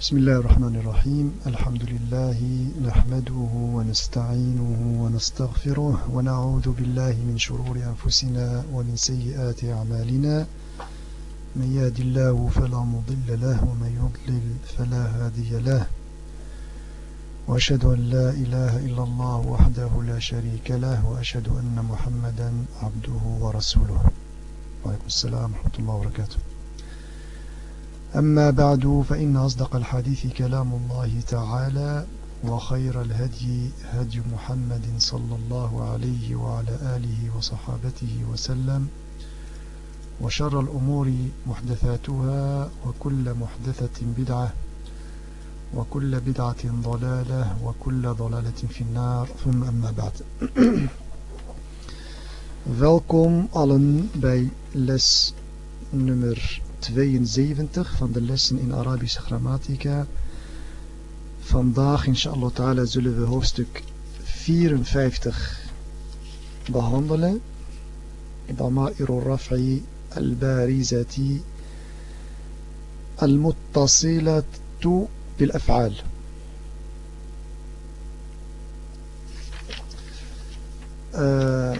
بسم الله الرحمن الرحيم. الحمد لله نحمده ونستعينه ونستغفره ونعوذ بالله من شرور أنفسنا ومن سيئات أعمالنا. من يهد الله فلا مضل له ومن يضلل فلا هادي له. وأشهد أن لا إله إلا الله وحده لا شريك له وأشهد أن محمدا عبده ورسوله. وعليكم السلام ورحمة الله وبركاته. أما بعد فإن أصدق الحديث كلام الله تعالى وخير الهدي هدي محمد صلى الله عليه وعلى آله وصحابته وسلم وشر الأمور محدثاتها وكل محدثة بدعة وكل بدعة ضلالة وكل ضلالة في النار. ثم أما بعد. Welkom allen bij les nummer 72 van de lessen in Arabische grammatica. Vandaag, inshallah ta'ala, zullen we hoofdstuk 54 behandelen. Damairu Raf'i al-Barizati al-Muttasilatu bil-Af'al. Eh,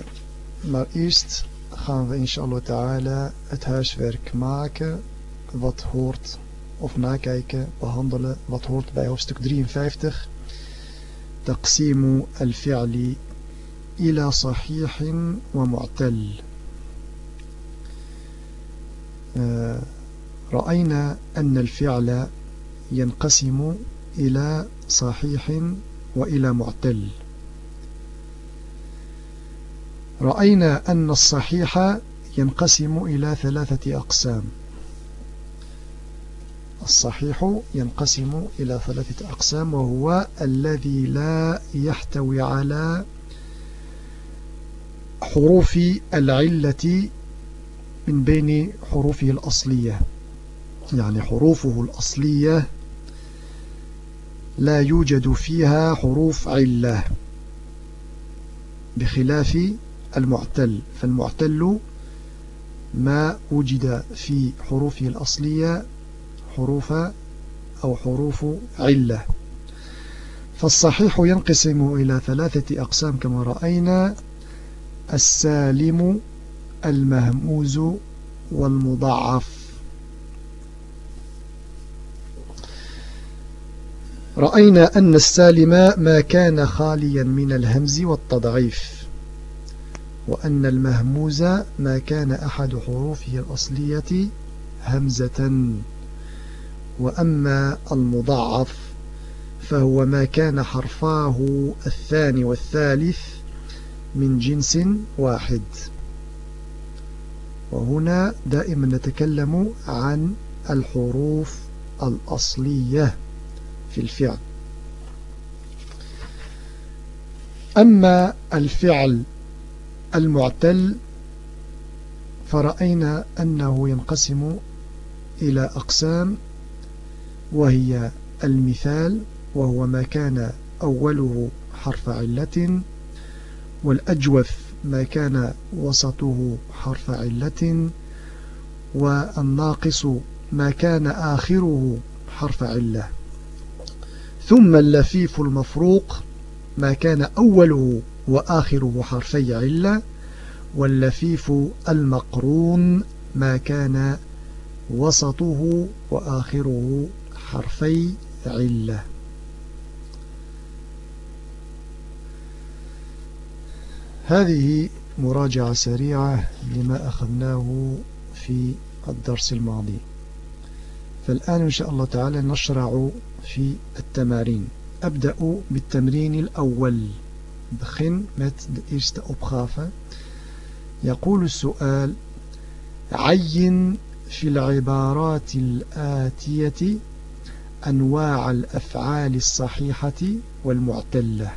maar eerst gaan we inshallah ta'ala het huiswerk maken wat hoort of nakijken, behandelen wat hoort bij hoofdstuk 53 تقسيم الفعل إلى صحيح ومعتل رأينا أن الفعل ينقسم إلى صحيح وإلى معتل رأينا أن الصحيح ينقسم إلى ثلاثة أقسام. الصحيح ينقسم إلى ثلاثة أقسام وهو الذي لا يحتوي على حروف العلة من بين حروفه الأصلية. يعني حروفه الأصلية لا يوجد فيها حروف علة بخلاف المعتل فالمعتل ما وجد في حروفه الأصلية حروف أو حروف علة. فالصحيح ينقسم إلى ثلاثة أقسام كما رأينا السالم المهموز والمضعف. رأينا أن السالم ما كان خاليا من الهمز والتضعيف. وأن المهموز ما كان أحد حروفه الأصلية همزة. وأما المضاعف فهو ما كان حرفاه الثاني والثالث من جنس واحد. وهنا دائما نتكلم عن الحروف الأصلية في الفعل. أما الفعل المعتل فرأينا أنه ينقسم إلى أقسام وهي المثال وهو ما كان أوله حرف علة والأجوف ما كان وسطه حرف علة والناقص ما كان آخره حرف علة. ثم اللفيف المفروق ما كان أوله وآخره حرفي علة واللفيف المقرون ما كان وسطه وآخره حرفي علة هذه مراجعة سريعة لما أخذناه في الدرس الماضي. فالآن إن شاء الله تعالى نشرع في التمارين. أبدأ بالتمرين الأول. Begin met de eerste opgave. يقول السؤال عين في العبارات الآتية أنواع الأفعال الصحيحة والمعتلة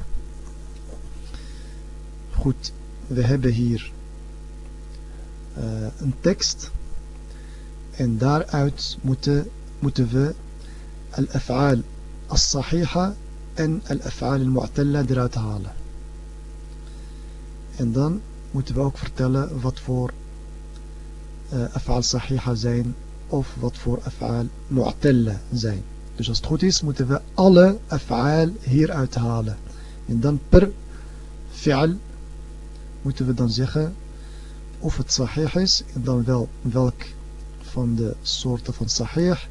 Goed, we hebben hier uh, een tekst en daaruit moeten, moeten we al-af'al as-sahiha en al-af'al al-mu'talla eruit halen. En dan moeten we ook vertellen wat voor uh, af'al sahiha zijn of wat voor af'al mu'talla zijn. Dus als het goed is, moeten we alle af'aal hier uithalen. En dan per fi'al moeten we dan zeggen of het sahih is en dan wel welk van de soorten van sahih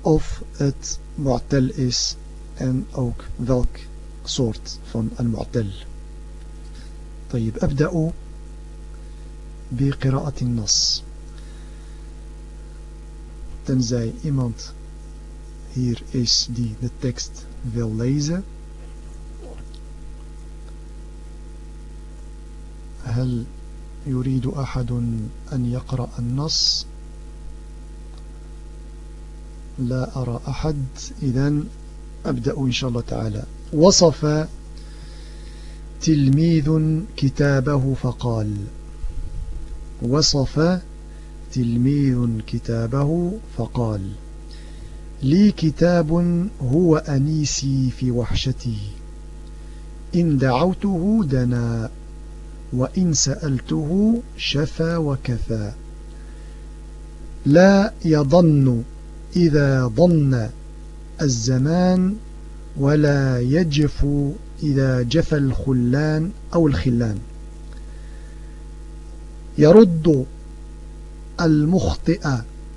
of het mu'tal is en ook welk soort van al-mu'tal. طيب أبدأ بقراءة النص. tenzij iemand hier is die de tekst wil هل يريد أحد أن يقرأ النص؟ لا أرى أحد. إذن أبدأ إن شاء الله تعالى. وصف تلميذ كتابه فقال وصف تلميذ كتابه فقال لي كتاب هو أنيسي في وحشتي إن دعوته دنا وإن سألته شفى وكفى لا يظن إذا ظن الزمان ولا يجف إذا جف الخلان أو الخلان. يرد المخطئ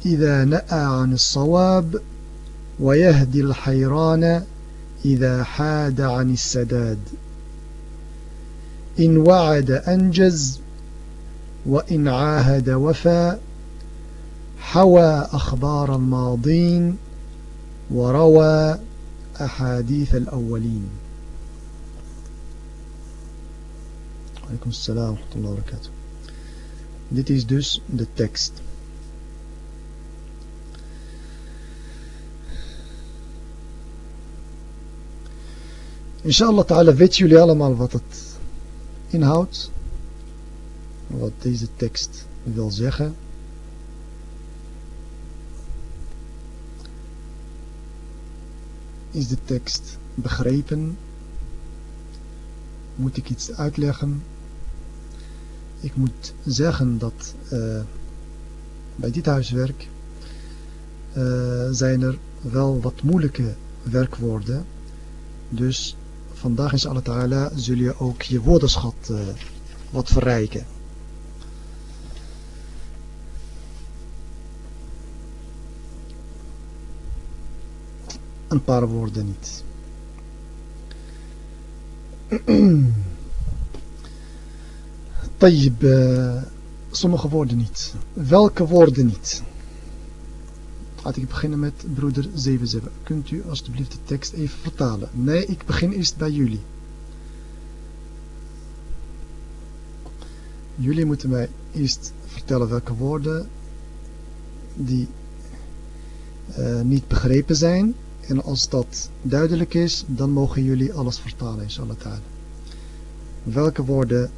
إذا نأى عن الصواب ويهدي الحيران إذا حاد عن السداد. إن وعد أنجز وإن عاهد وفى حوى أخبار الماضين وروى أحاديث الأولين. Alaikum salam wa wa barakatuh. Dit is dus de tekst. Inshallah ta'ala weten jullie allemaal wat het inhoudt. Wat deze tekst wil zeggen. Is de tekst begrepen? Moet ik iets uitleggen? Ik moet zeggen dat uh, bij dit huiswerk uh, zijn er wel wat moeilijke werkwoorden. Dus vandaag is Allah Ta'ala zul je ook je woordenschat uh, wat verrijken. Een paar woorden niet. Tayyib, sommige woorden niet. Welke woorden niet? Laat ik beginnen met broeder 77. Kunt u alstublieft de tekst even vertalen? Nee, ik begin eerst bij jullie. Jullie moeten mij eerst vertellen welke woorden die eh, niet begrepen zijn. En als dat duidelijk is, dan mogen jullie alles vertalen, inshallah. Welke woorden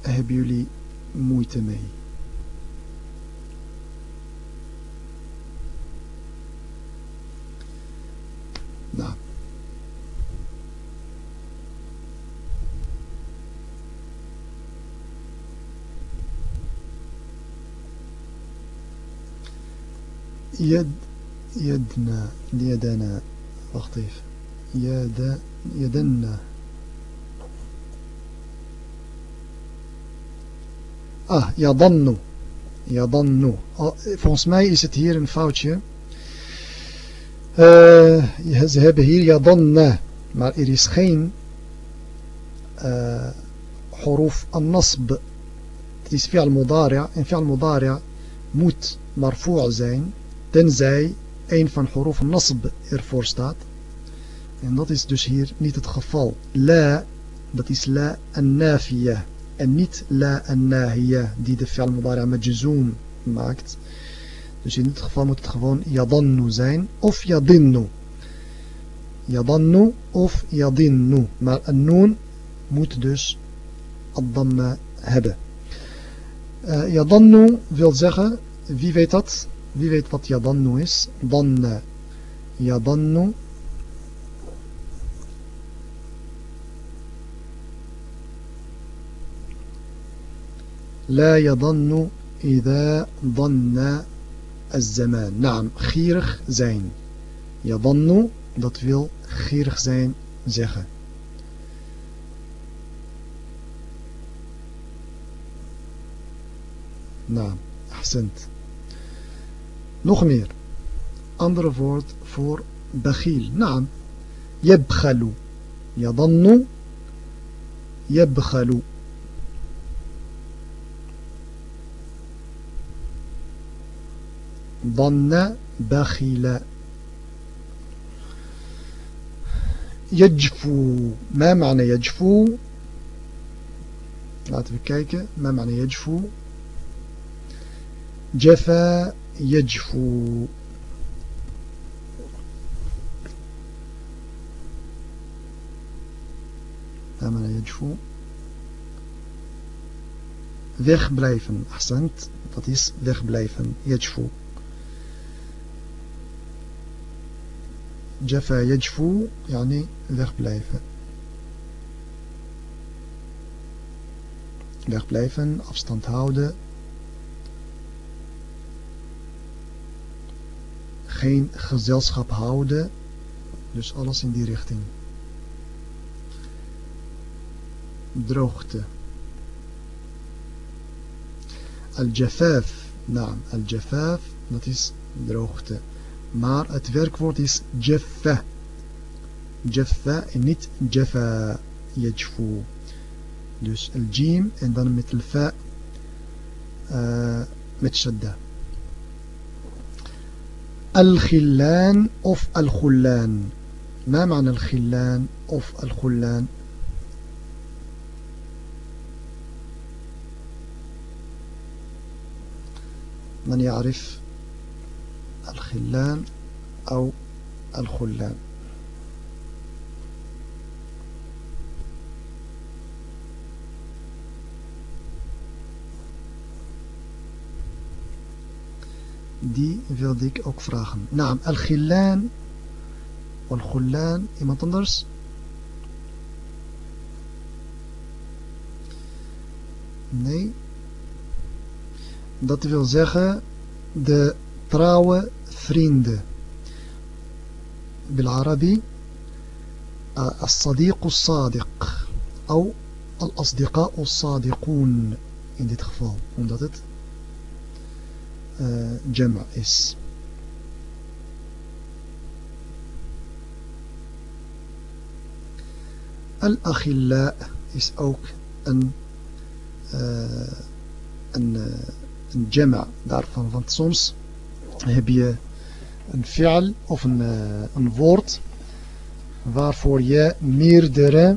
hebben jullie moeite mee? يد يدنا يدنا even يد يدنا Ah, yadannu. Yadannu. Volgens mij is het hier een foutje. Uh, ze hebben hier yadanna. Maar er is geen uh, huruf an-nasb. Het is fi'al mudari' en fi'al mudari' moet marfu' zijn. Tenzij een van huruf an-nasb ervoor staat. En dat is dus hier niet het geval. La, dat is la an-nafiyah. En niet la en nahiya die de fi'al mudari' majzoom maakt. Dus in dit geval moet het gewoon yadannu zijn of yadinnu. Yadannu of yadinnu. Maar een noon moet dus ad-damma hebben. Uh, yadannu wil zeggen, wie weet dat? Wie weet wat yadannu is? Dan yadannu لا يظن إذا ظن الزمان naam gierig zijn يظن dat wil gierig zijn zeggen naam ahsend nog meer andere woord voor bagiel naam يبخل يظن يبخل ظن بخيل. يجفو. ما معنى يجفو؟ laten we kijken ما معنى يجفو؟ جفا يجفو. ما معنى يجفو؟ wegblijven ahsant dat is wegblijven يجفو. Jaffa eh, yajfu, yani wegblijven. Wegblijven, afstand houden. Geen gezelschap houden. Dus alles in die richting. Droogte. Al-Jafaf. Naam, al-Jafaf, dat is droogte. Maar het werkwoord is jaffa. Jaffa en niet jaffa yajfu. Dus el jim en dan met el fa uh, met shadda. الخلان of الخلان ما معنى الخلان of الخلان من يعرف الخلان أو الخلان. دي فيلديك اوك فراغن نعم الخلان والخلان إما تندرس ني dat wil zeggen de trouwe vrienden. بالعربي الصديق الصادق أو الأصدقاء الصادقون in dit geval omdat het uh, jama is Al-Akhilla is ook een, uh, een, uh, een jama daarvan want soms heb je een fi'al of een, uh, een woord waarvoor je meerdere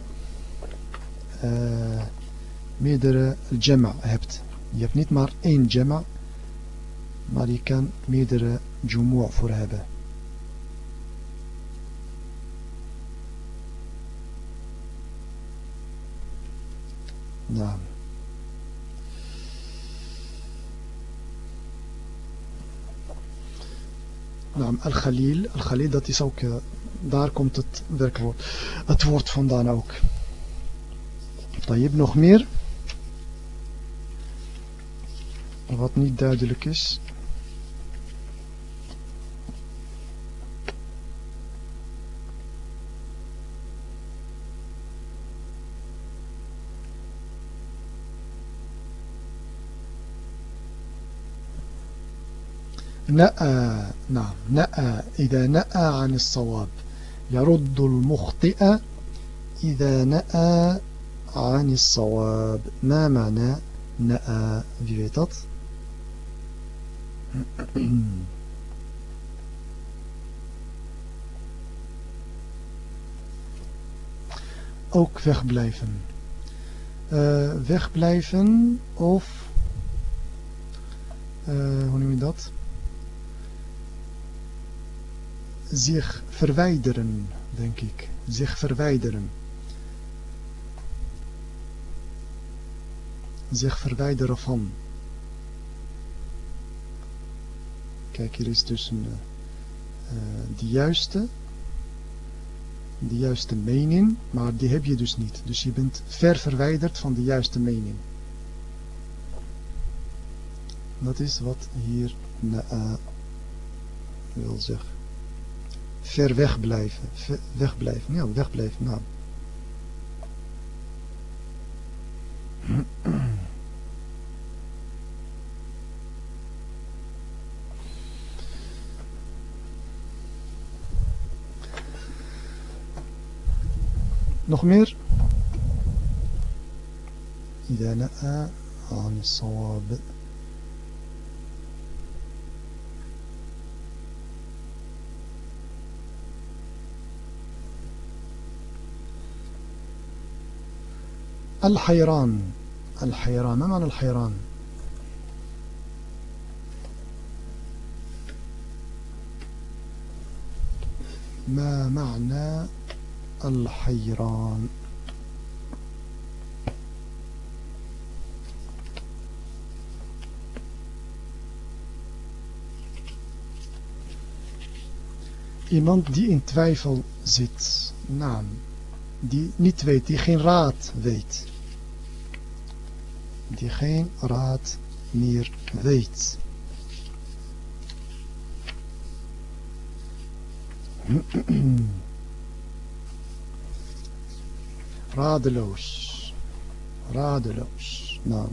uh, meerdere jama hebt. Je hebt niet maar één jama, maar je kan meerdere jumu'a voor hebben. Nou. Nou, Al-Khalil, Al-Khalil, dat is ook, uh, daar komt het werkwoord, het woord vandaan ook. hebt nog meer? Wat niet duidelijk is. نأى نعم نأى. إذا نأى عن الصواب يرد المخطئ إذا نأى عن الصواب. ما معنى نأى؟ Wie ook wegblijven uh, wegblijven of uh, hoe noem je dat? Zich verwijderen, denk ik. Zich verwijderen. Zich verwijderen van. Kijk, hier is dus een, uh, de juiste, de juiste mening, maar die heb je dus niet. Dus je bent ver verwijderd van de juiste mening. Dat is wat hier uh, wil zeggen Ver weg blijven. Ver, wegblijven. Ja, wegblijven. Nou. Nog meer? إذا نأى عن الصواب الحيران الحيران ما معنى الحيران ما معنى الحيران Iemand die in twijfel zit. Naam. Die niet weet, die geen raad weet. Die geen raad meer weet. Radeloos. Radeloos. Nou.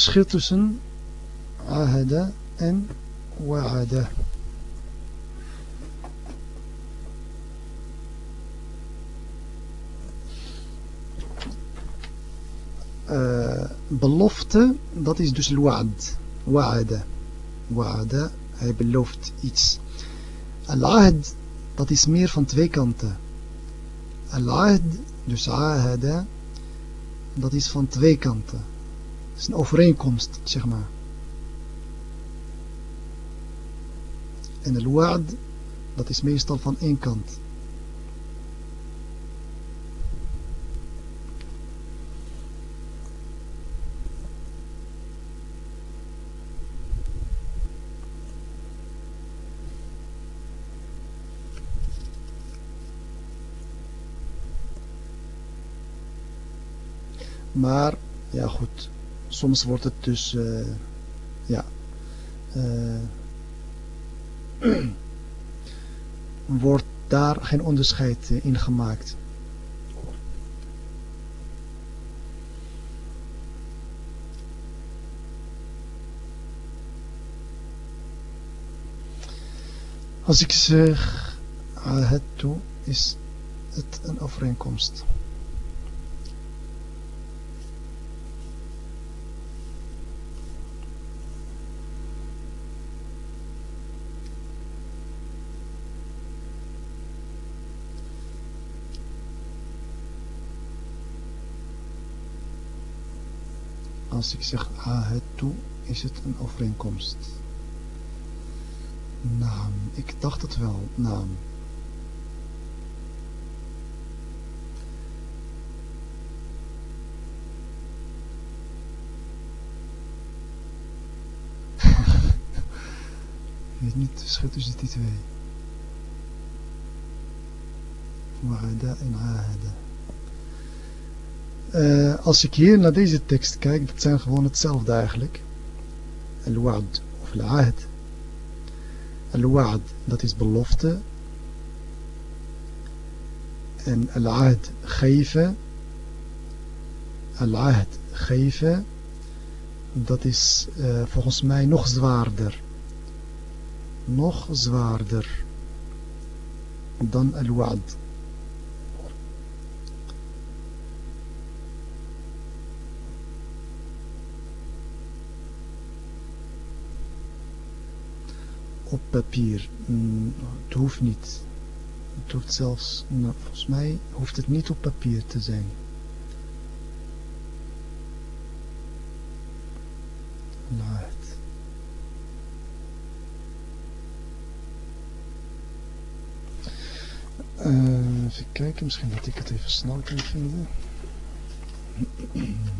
Verschil tussen ahada en wa'ada. Uh, belofte, dat is dus al-wa'ad. Wa'ada. Wa'ada, hij belooft iets. Al-ahd, dat is meer van twee kanten. Al-ahd, dus ahada, dat is van twee kanten. Is een overeenkomst, zeg maar. En al-wa'ad, dat is meestal van één kant. Maar, ja goed, soms wordt het dus, uh, ja, uh, wordt daar geen onderscheid in gemaakt. Als ik zeg het toe, is het een overeenkomst. Als ik zeg toe, is het een overeenkomst. Naam, ik dacht het wel, naam. Ik weet niet het verschil tussen die twee. En ahada. Uh, als ik hier naar deze tekst kijk, dat zijn gewoon hetzelfde eigenlijk. Al-wa'd of al-ahd. Al-wa'd, dat is belofte. En al-ahd geven. Al-ahd geven, dat is uh, volgens mij nog zwaarder. Nog zwaarder dan al-wa'd. Op papier. Mm, het hoeft niet. Het hoeft zelfs, nou, volgens mij hoeft het niet op papier te zijn. Laat. Uh, even kijken, misschien dat ik het even snel kan vinden.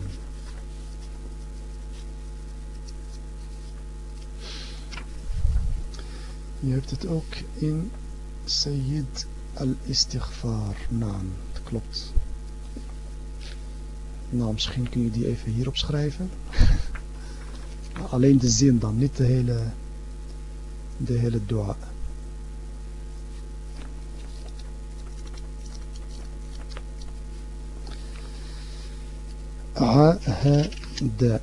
Je hebt het ook in Sayyid al-Istighfar. Naam, dat klopt. Nou, misschien kun je die even hierop schrijven. Alleen de zin dan, niet de hele, de hele dua. عاهد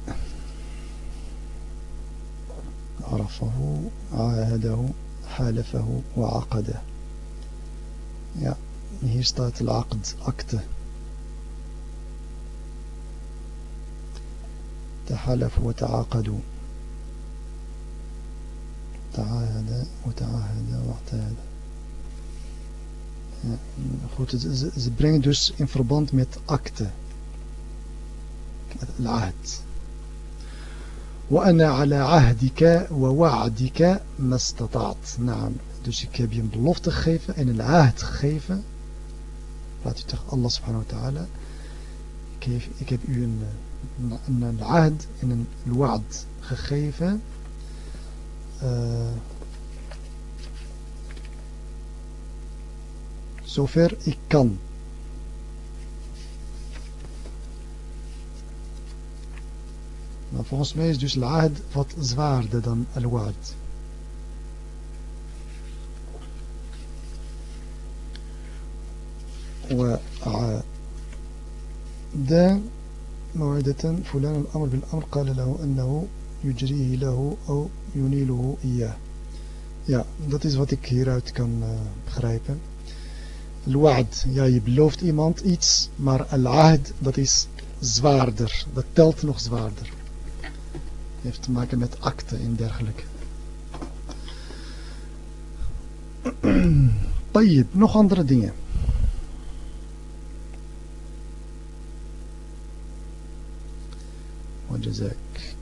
عرفه عاهده حالفه وعقده. يا هي ستات العقد أكته تحالف وتعاقدوا. تعاهد وتعاهد واعتاد خوت goed, ze brengen dus in verband met acte. العهد وأنا على عهدك ووعدك ما استطعت نعم Dus ik heb je een belofte gegeven en een ahd gegeven. Laat u tegen Allah subhanahu wa ta'ala. Ik, heb, ik heb u een, een, een ahd en een wa'd gegeven. Uh, zover ik kan. Maar volgens mij is dus al-ahd wat zwaarder dan al-wa'd. وعاد موعدة فلان الأمر بالأمر قال له أنه يجريه له أو ينيله إياه Ja, dat is wat ik hieruit kan uh, begrijpen. Al-wa'd, ja, je belooft iemand iets, maar al-ahd, dat is zwaarder. Dat telt nog zwaarder. Heeft te maken met akte en dergelijke. Tayyib, nog andere dingen. وجزاك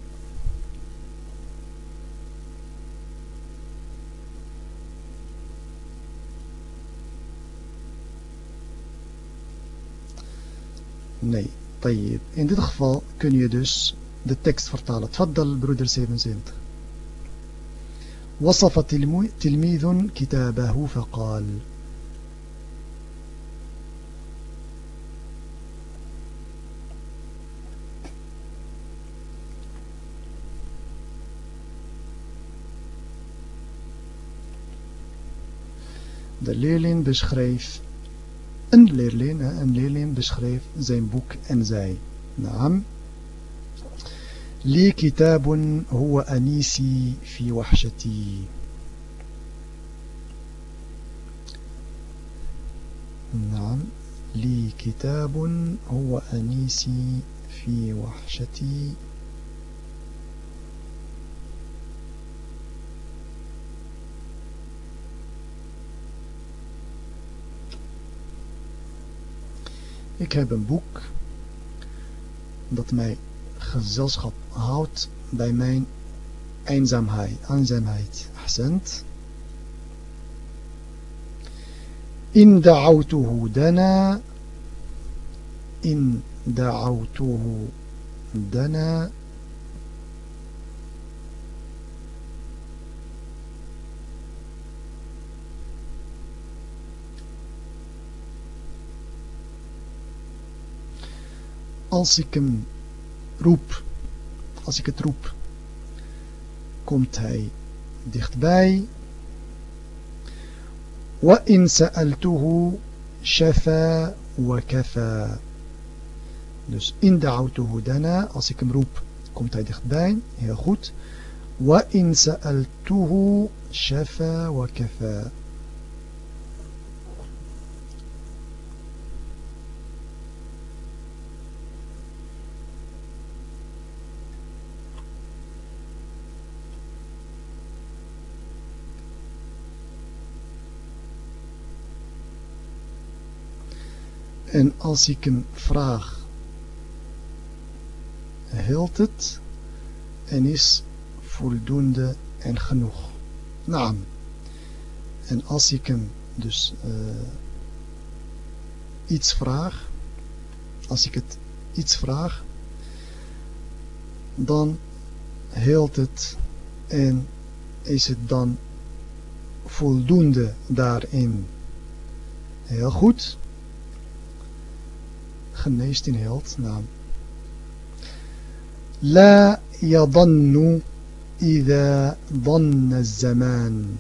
Nee, طيب. In dit geval kun je dus de tekst vertalen. تفضل broeder 77. وصف تلميذ كتابه فقال De leerling beschreef, een leerling, een leerling beschreef zijn boek en zei, naam, لي كتاب هو أنيسي في وحشتي. نعم لي كتاب هو أنيسي في وحشتي. Ik heb een boek dat mij gezelschap houdt bij mijn eenzaamheid. eenzaamheid. Ahsend. إن دعوته دنا إن دعوته دنا als ik hem roep, als ik het roep, komt hij dichtbij. وإن سألته شفا وكفى Dus in da'autuhu dana, als ik hem roep, komt hij dichtbij. Heel goed. وإن سألته شفا وكفى als ik hem vraag, hield het en is voldoende en genoeg. Naam. En als ik hem dus uh, iets vraag, als ik het iets vraag, dan hield het en is het dan voldoende daarin. Heel goed geneest in heelt. Naam. La yadannu idha danna zaman.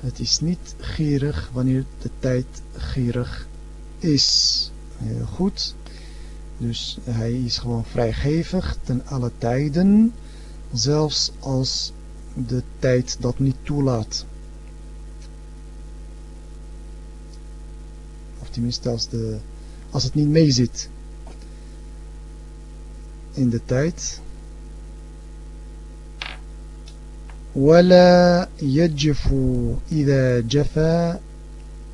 Het is niet gierig wanneer de tijd gierig is. Heel goed. Dus hij is gewoon vrijgevig ten alle tijden. Zelfs als de tijd dat niet toelaat. Of tenminste als, de, als het niet meezit in de tijd. ولا يجف إذا جفى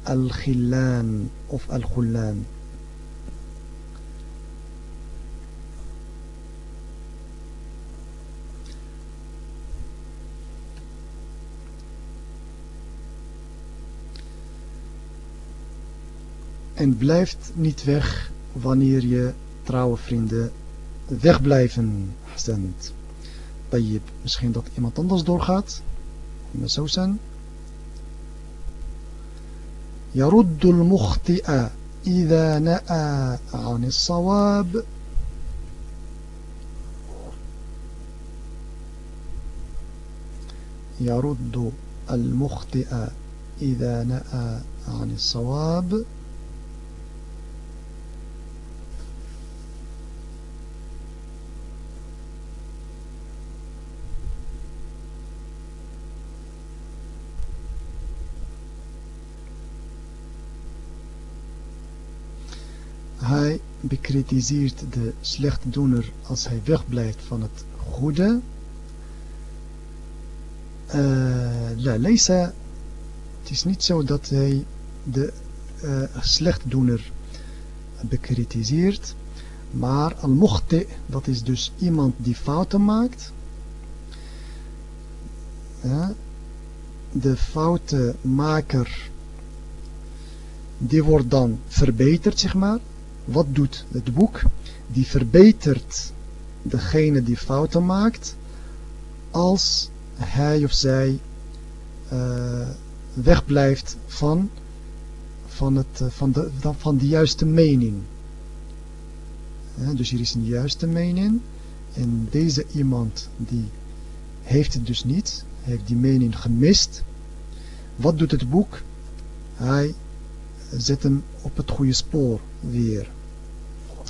الخلان of الخلان En blijft niet weg wanneer je trouwe vrienden wegblijven. Hasant. طيب misschien dat iemand anders doorgaat مسوسا يرد المخطئ إذا نأى عن الصواب يرد المخطئ إذا نأى عن الصواب bekritiseert de slechtdoener als hij wegblijft van het goede. Uh, la, het is niet zo dat hij de uh, slechtdoener bekritiseert. Maar al-mukhti, dat is dus iemand die fouten maakt. Ja, de foutenmaker, die wordt dan verbeterd, zeg maar. Wat doet het boek? Die verbetert degene die fouten maakt als hij of zij uh, wegblijft van, van, het, uh, van, de, van de juiste mening. Dus hier is een juiste mening en deze iemand die heeft het dus niet, heeft die mening gemist. Wat doet het boek? Hij zet hem op het goede spoor weer.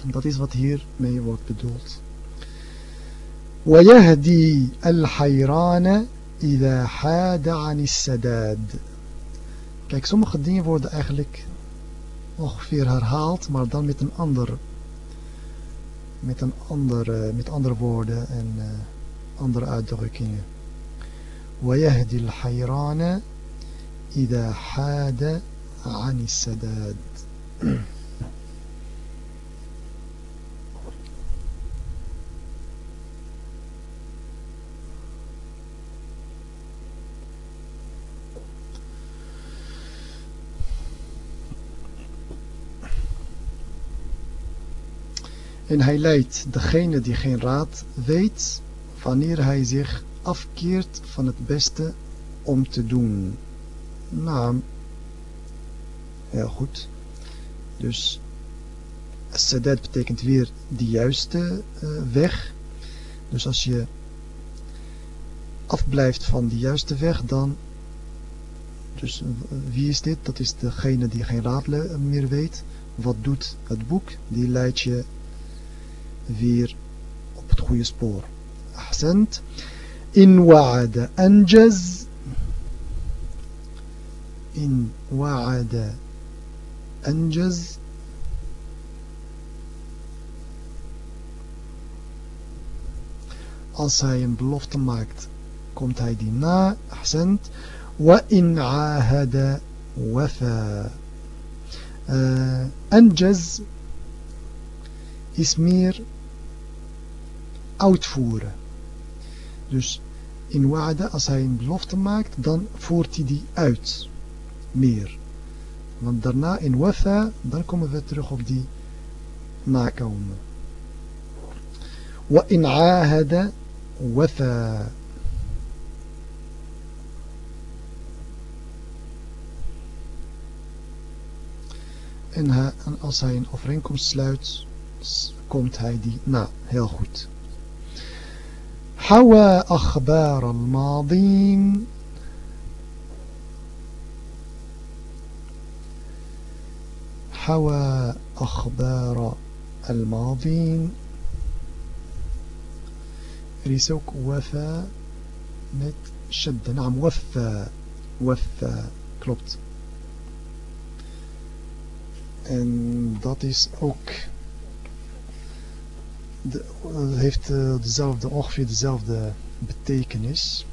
Dat is wat hiermee wordt bedoeld. ويهدي الحيران إذا حاد عن السداد Kijk, sommige dingen worden eigenlijk ongeveer herhaald, maar dan met een ander, met een andere, met andere woorden en uh, andere uitdrukkingen. ويهدي الحيران إذا حاد عن السداد En hij leidt degene die geen raad weet, wanneer hij zich afkeert van het beste om te doen. Nou, heel goed. Dus sadat betekent weer de juiste uh, weg. Dus als je afblijft van de juiste weg, dan... Dus wie is dit? Dat is degene die geen raad meer weet. Wat doet het boek? Die leidt je weer op het goede spoor. Ahsend. In wa'ada anjaz. In wa'ada anjaz. Als hij een belofte maakt, komt hij die na. Ahsend. Wa ahada wafa. Uh, anjaz is meer uitvoeren. Dus in wa'da, als hij een belofte maakt, dan voert hij die uit. meer. Want daarna in wafa, dan komen we terug op die nakomen. In ahada wafa. En, als hij een overeenkomst sluit, komt hij die na. Heel goed. حوى أخبار الماضين. حوى أخبار الماضين. ريسوك وفى مت شد. نعم وفى وفى klopt En dat is ook de, heeft uh, dezelfde, ongeveer dezelfde betekenis.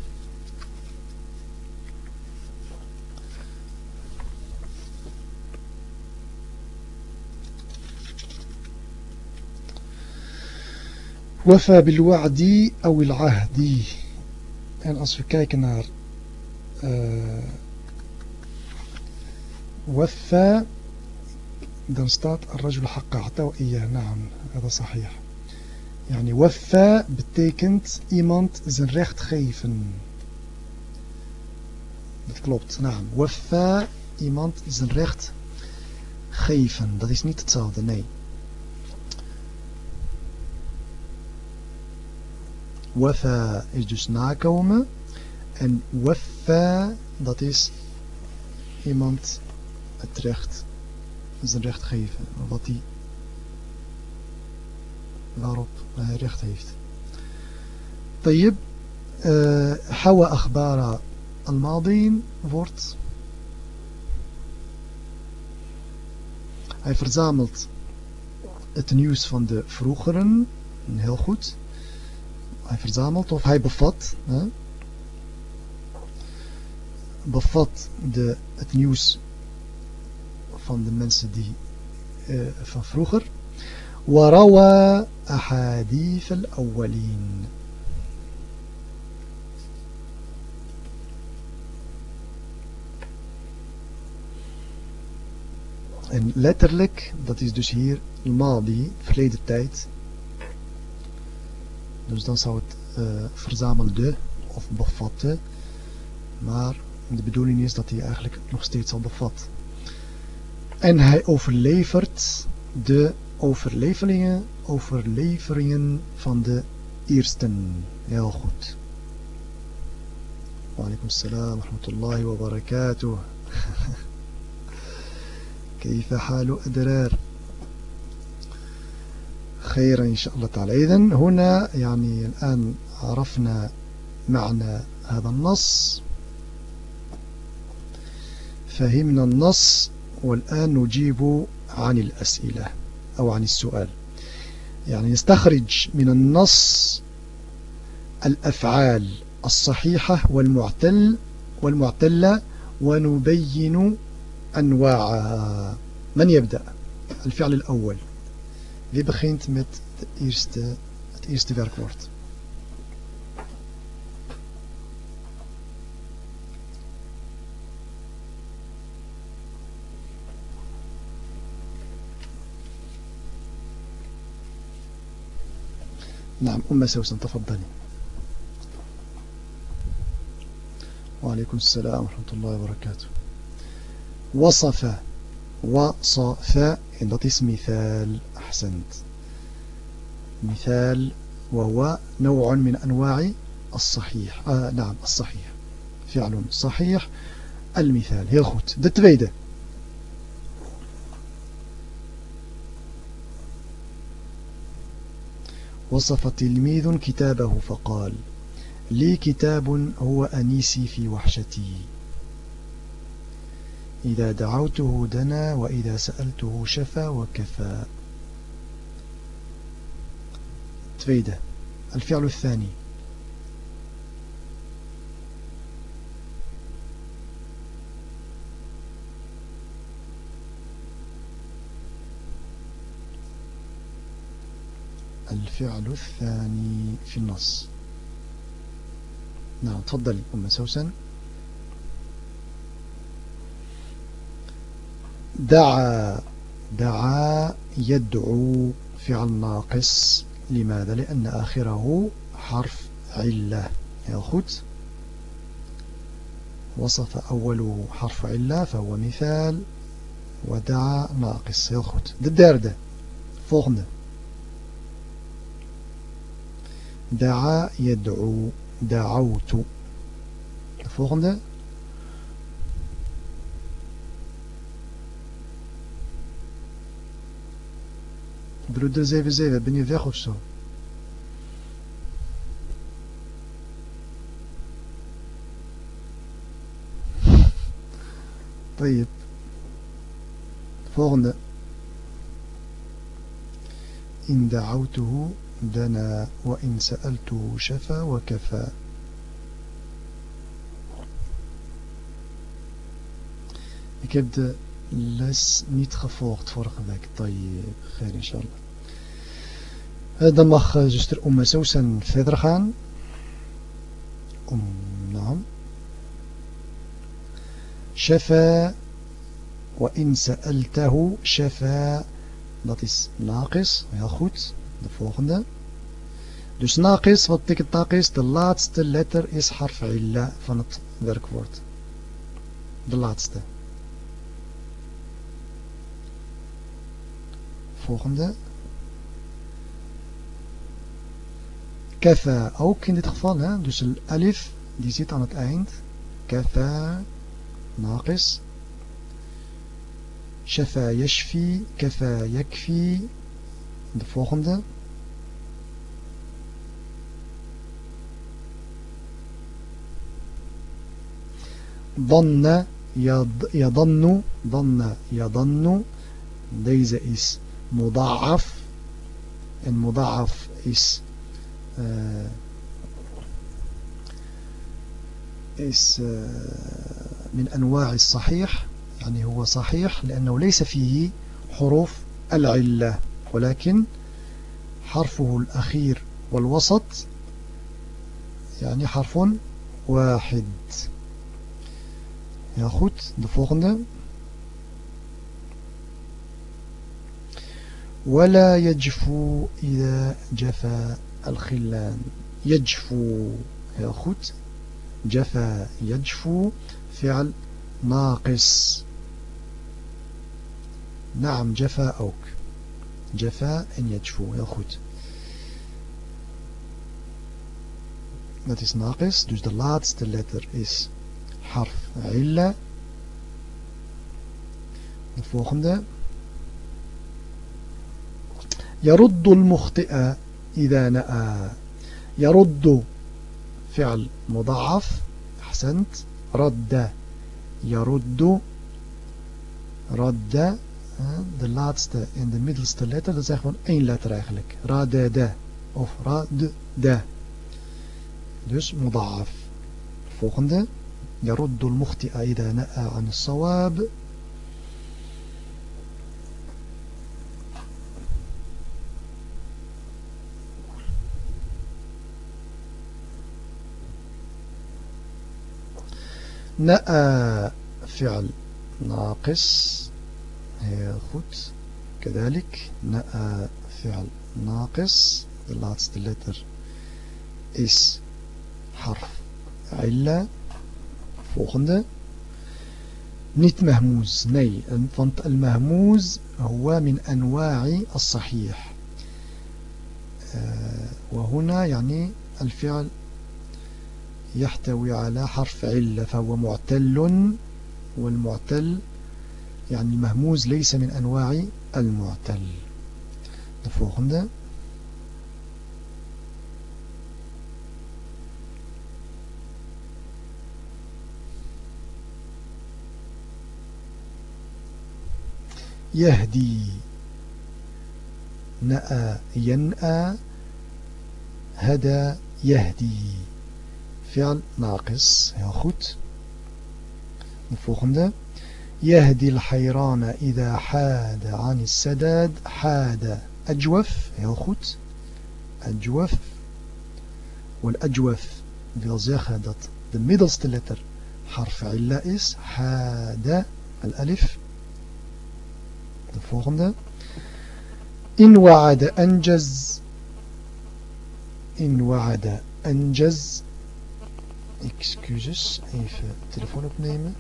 وفى بالوعد أو العهد en als we kijken naar uh, وفى dan staat الرجل حق أعطاه إياه نعم هذا صحيح Yani waffa betekent iemand zijn recht geven. Dat klopt. Naam. Iemand zijn recht geven. Dat is niet hetzelfde, nee. Wafa is dus nakomen. En wafa, dat is iemand het recht, zijn recht geven. Wat die, waarop eh, recht heeft. Tayyib, eh, hawa akhbara al-madin wordt... Hij verzamelt het nieuws van de vroegeren, heel goed. Hij verzamelt of hij bevat, hè, bevat de, het nieuws van de mensen die, uh, van vroeger. Warawa أحاديث الأولين En letterlijk, dat is dus hier madi, verleden tijd. Dus dan zou het uh, verzamelde of bevatten. Maar de bedoeling is dat hij eigenlijk nog steeds al bevat. En hij overlevert de overleveringen, overleveringen van de eersten. Heel goed. Wa alaikum salam wa rahmatullahi wa barakatuh. كيف حال أدرار خيرا إن شاء الله تعالى إذن هنا يعني الآن عرفنا معنى هذا النص فهمنا النص والآن نجيب عن الأسئلة أو عن السؤال. يعني نستخرج من النص الأفعال الصحيحة والمعتل والمعتلة ونبين أنواعها. من يبدأ؟ الفعل الأول. Wie eerste, het eerste werkwoord? نعم أم سوسن تفضلي. وعليكم السلام ورحمة الله وبركاته. وصف وصف إن dat مثال أحسنت. مثال وهو نوع من أنواع الصحيح آه نعم الصحيح. فعل صحيح المثال. heel goed de tweede وصف تلميذ كتابه فقال لي كتاب هو أنيسي في وحشتي. إذا دعوته دنا وإذا سألته شفى وكفى الفعل الثاني. الفعل الثاني في النص. نعم تفضلي أم سوسن. دعا دعا يدعو فعل ناقص. لماذا؟ لأن آخره حرف علة. heel goed وصف أوله حرف علة فهو مثال ودعا ناقص. heel goed de derde دعا يدعو دعوت. الفوغنة برودر زيف زيف بني ذاخو سو طيب. الفوغنة إن دعوته دنا وإن سألته شفى وكفى Ik heb de les niet gevolgd vorige week. طيب, إن شاء الله. Dan mag zuster Umm Sousan verder gaan. Om, naam. شفى وإن سألته شفى dat is naqis heel goed De volgende. Dus naqis, wat betekent naqis? De laatste letter is harf van het werkwoord. De laatste. Volgende. Kafa ook in dit geval. Hè? Dus alif, die zit aan het eind. Kafa, naqis. Shafa yashfi, kafa yakfi, de volgende. ظن يظن ظن يظن deze is مضاعف en مضاعف is uh, is uh, من أنواع الصحيح يعني هو صحيح لأنه ليس فيه حروف العلة. ولكن حرفه الأخير والوسط يعني حرف واحد. يا goed, de. ولا يجفو إذا جفا الخلان. يجفو heel goed جفا يجفو فعل ناقص. نعم جفا ook جفا en يجفو heel goed dat is naqis dus de laatste letter is harf illa de volgende يرد المخطئ إذا نأى يرد فعل مضاعف أحسنت رد يرد رد de laatste en de middelste letter, dat is gewoon één letter eigenlijk. Radada of radda. Dus muda'af. Volgende. يرد المخطئ إذا نأى عن الصواب نأى فعل ناقص heel goed كذلك فعل ناقص. De letter is حرف علة. volgende niet مهموز nee want المهموز هو من أنواع الصحيح. وهنا يعني الفعل يحتوي على حرف علة فهو معتل والمعتل يعني المهموز ليس من أنواع المعتل. de يهدي. نأى. ينأى. هدى. يهدي. فعل ناقص. heel goed de يهدي الحيران إذا حاد عن السداد. حاد أجوف يأخذ أجوف. والأجوف wil zeggen dat de middelste letter حرف علة is حاد الألف. volgende إن وعد أنجز. إن وعد أنجز. Excuses, even telefoon opnemen.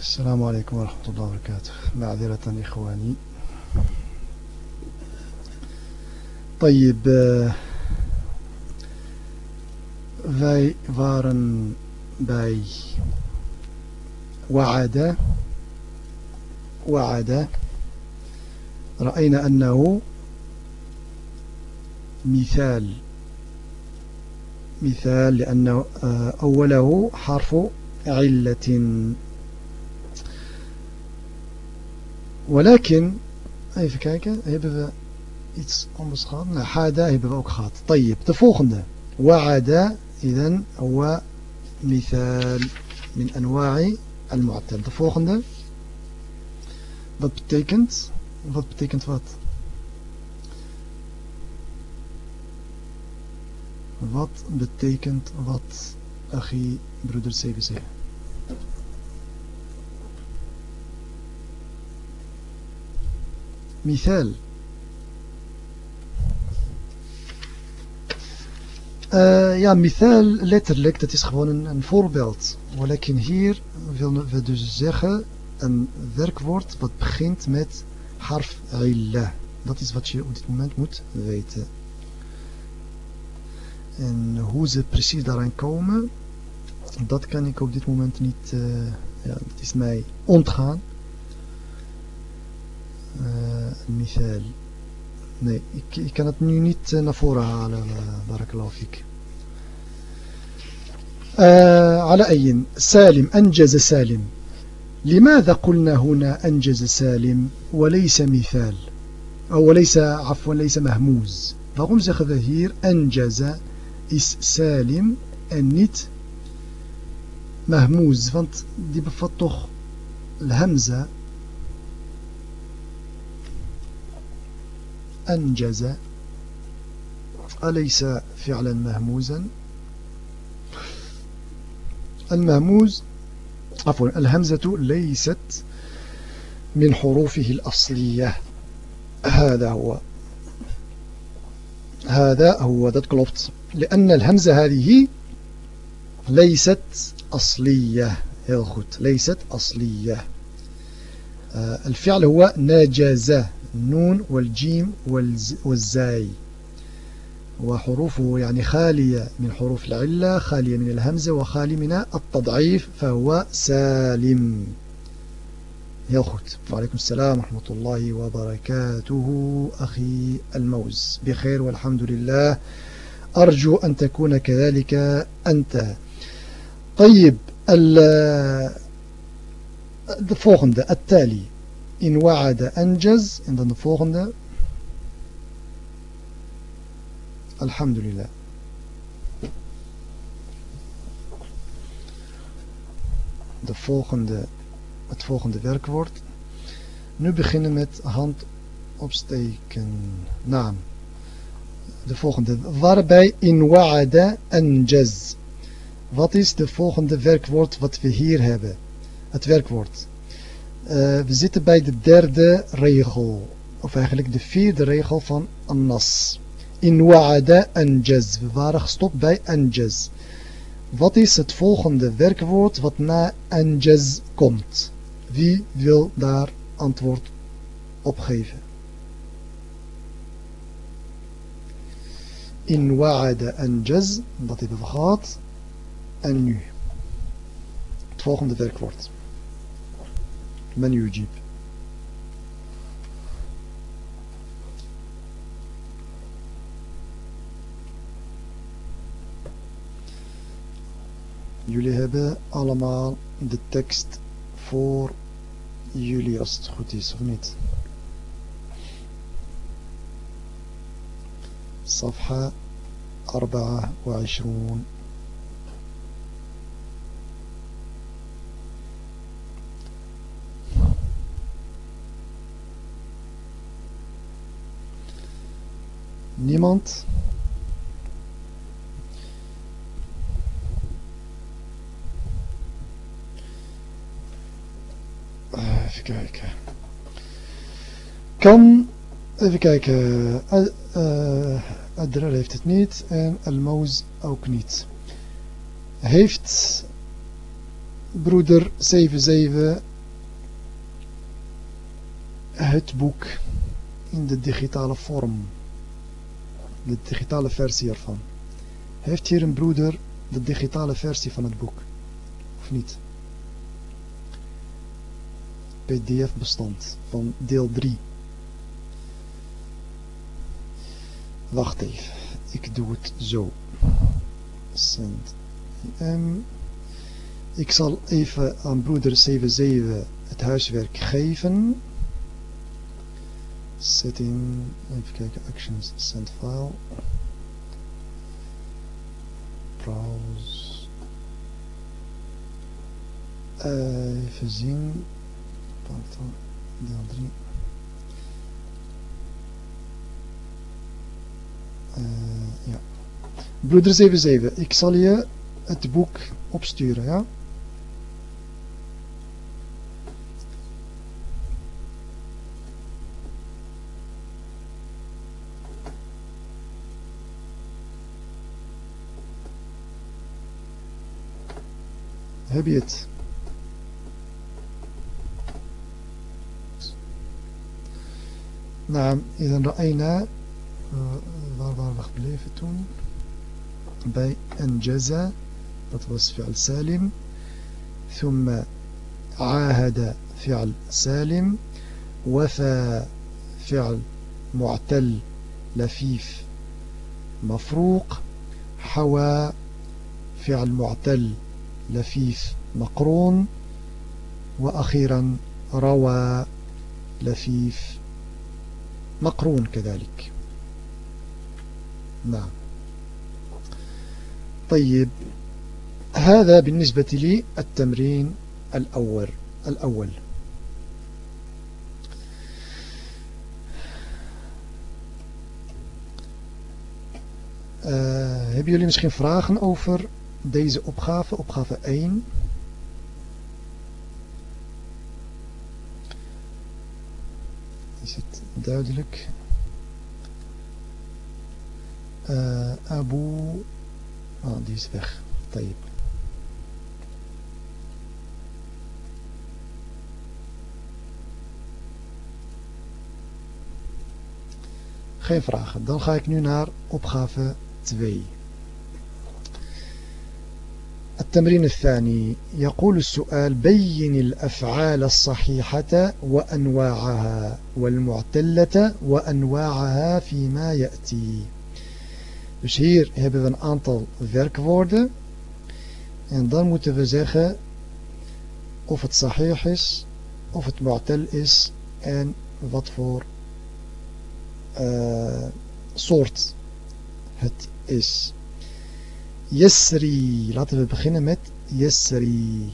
السلام عليكم ورحمة الله وبركاته. معذرة إخواني. طيب wij waren bij وعد وعد. رأينا أنه مثال. مثال لأنه أوله حرف علة. ولكن even kijken hebben we iets anders gehad nou hada hebben we ook gehad طيب de volgende وعد إذن هو مثال من أنواع المعتل de volgende wat betekent wat betekent wat wat betekent wat أخي broeder CBC مثال Uh, ja, mithal letterlijk, dat is gewoon een, een voorbeeld. Walakin hier willen we dus zeggen een werkwoord wat begint met harf illa. Dat is wat je op dit moment moet weten. En hoe ze precies daaraan komen, dat kan ik op dit moment niet, uh, ja, dat is mij ontgaan. Michel. Nee, ik, ik kan het nu niet uh, naar voren halen, على أي؟ سالم أنجز سالم. لماذا قلنا هنا أنجز سالم وليس مثال؟ أو ليس عفوا ليس مهموز. waarom zeg je hier أنجز is سالم en niet مهموز. want die بفتخ الهمزة. أنجز. أليس فعلا مهموزا؟ المهموز عفوا الهمزة ليست من حروفه الأصلية. هذا هو. هذا هو ذات كلوفت لأن الهمزة هذه ليست أصلية. ليست أصلية. الفعل هو نجازة النون والجيم والزاي. وحروفه يعني خالية من حروف العلة خالية من الهمزة وخالي من التضعيف فهو سالم. heel goed وعليكم السلام ورحمة الله وبركاته أخي الموز. بخير والحمد لله. أرجو أن تكون كذلك أنت. طيب de volgende التالي. In wa'ada anjaz en dan de volgende. Alhamdulillah. De volgende het volgende werkwoord. Nu beginnen met hand opsteken. Naam. De volgende. Waarbij in wa'ada anjaz. Wat is de volgende werkwoord wat we hier hebben? Het werkwoord we zitten bij de derde regel. Of eigenlijk de vierde regel van Annas. In wa'ada anjaz. We waren gestopt bij anjaz. Wat is het volgende werkwoord wat na anjaz komt? Wie wil daar antwoord op geven? In wa'ada anjaz. Dat hebben we gehad. En nu. Het volgende werkwoord. من يجيب Jullie hebben allemaal de tekst voor jullie als het goed is, of niet? صفحة 24 Niemand? even kijken. Kan, even kijken, uh, Adrar heeft het niet en Al-Mouz ook niet. Heeft broeder 77 het boek in de digitale vorm? De digitale versie ervan. Heeft hier een broeder de digitale versie van het boek? Of niet? PDF bestand van deel 3. Wacht even. Ik doe het zo. Send. Um, ik zal even aan broeder 77 het huiswerk geven. Setting. Even kijken. Actions. Send file. Browse. Uh, even zien. Python deel 3. Uh, ja. Broeder 77, ik zal je het boek opsturen, ja? Heb? Nou, إذا رأينا waar waren we gebleven toen dat was فعل سالم. ثم عاهد فعل سالم. وفى فعل معتل لفيف مفروق. حوى فعل معتل لفيف مقرون وأخيرا روى لفيف مقرون كذلك. نعم. طيب هذا بالنسبة لي التمرين الأول الأول. Uh, hebben jullie misschien vragen over deze opgave, opgave 1? Is het duidelijk? Uh, Abu, oh, die is weg. Tayyip. Geen vragen. Dan ga ik nu naar opgave 2. التمرين الثاني يقول السؤال بين الأفعال الصحيحة وأنواعها والمعتلة وأنواعها فيما يأتي Dus hier hebben we een aantal werkwoorden. En dan moeten we zeggen of het sahih is, of het mu'tal is en wat voor uh, soort het is. Yesri. Laten we beginnen met Yesri.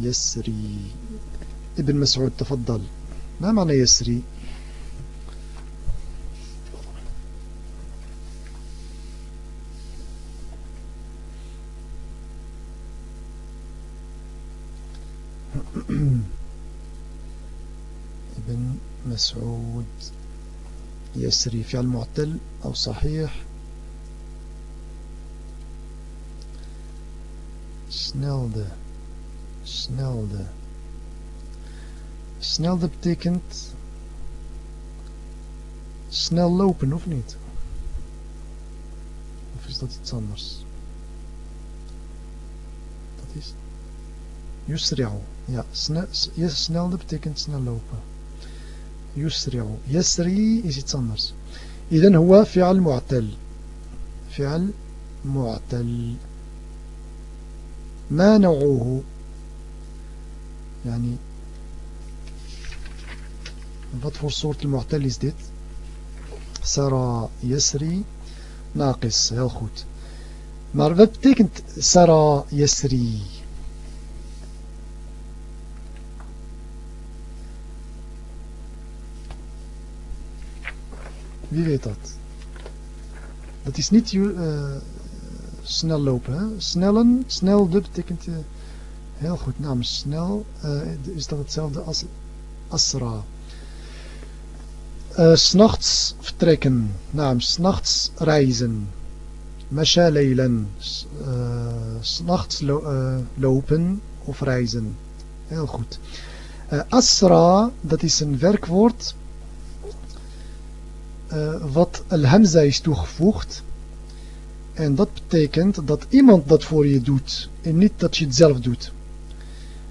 يسري ابن مسعود تفضل ما معنى يسري ابن مسعود يسري فعل معتل أو صحيح snelde snelde snelde betekent snel lopen of niet of is dat iets anders dat is yusri'u ja snel, snelde betekent snel lopen يسرع. يسري iets anders إذن هو فعل معتل. فعل معتل. ما نوعه؟ يعني voor soort المعتل dit سرى يسري ناقص heel goed maar wat betekent سرى يسري. Wie weet dat? Dat is niet uh, snel lopen. Hè? Snellen, snel, betekent uh, heel goed. Naam snel uh, is dat hetzelfde als asra. Uh, s'nachts vertrekken. Naam s'nachts reizen. Masha laylan. S'nachts lo uh, lopen of reizen. Heel goed. Asra, dat is een werkwoord wat al-hamza is toegevoegd. En dat betekent dat iemand dat voor je doet en niet dat je het zelf doet.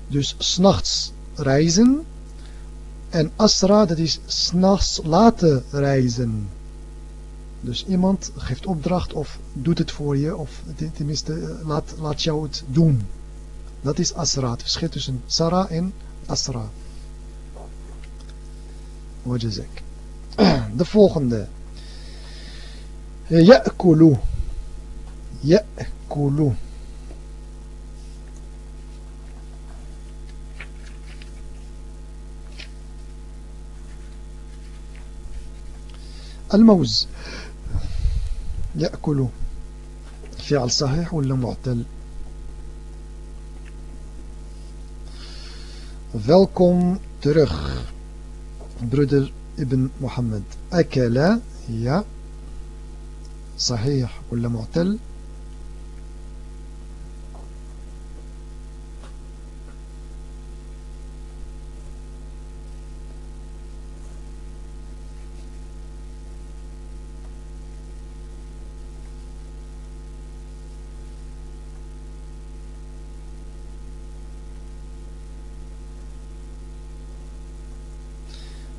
Dus s'nachts reizen en asra dat is s'nachts laten reizen. Dus iemand geeft opdracht of doet het voor je of tenminste laat, laat jou het doen. Dat is asra. Het verschil tussen Sarah en asra. Wajazak. De volgende. Ya'kulu. Ya'kulu. الموز يأكل فعل صحيح ولا معتل Welkom terug, broeder ابن محمد. أكل هي صحيح ولا معتل؟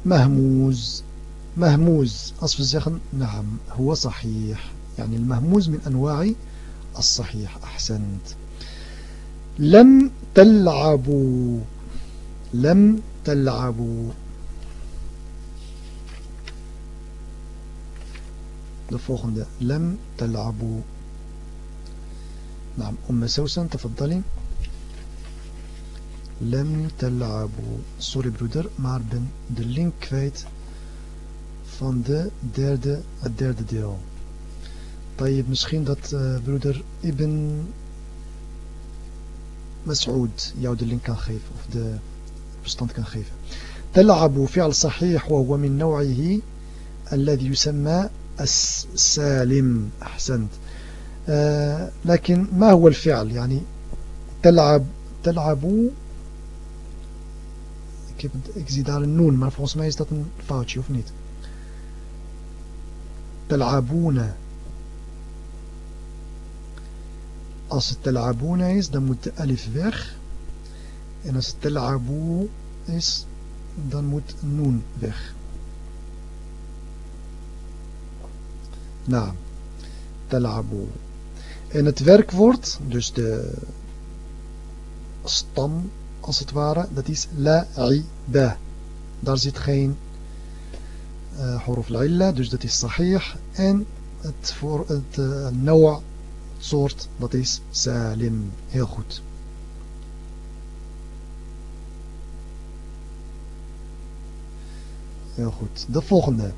مهموز. مهموز أصف الزخن نعم هو صحيح. يعني المهموز من أنواع الصحيح أحسنت. لم تلعبوا. لم تلعبوا. De لم تلعبوا. نعم أم سوسن تفضلي. Lem telabu. Sorry broeder, maar ben de link kwijt van de derde, het derde deel. Tayyip, misschien dat uh, broeder Ibn Mas'ud jou de link kan geven of de bestand kan geven. تلعب فعل صحيح وهو من نوعه الذي يسمى السالم أحسنت آه لكن ما هو الفعل يعني تلعب تلعبوا Ik, zie daar een noen, maar volgens mij is dat een foutje, of niet? Tel'abuna. Als het tel'abuna is, dan moet de alif weg. En als het tel'abu is, dan moet noen weg. Nou, tel'abu. En het werkwoord, dus de stam als het ware, dat is la'iba. Daar zit geen uh, huruf la'illa, dus dat is sahih. En het, voor het uh, nawa, soort, dat is salim. Heel goed. Heel goed. De volgende.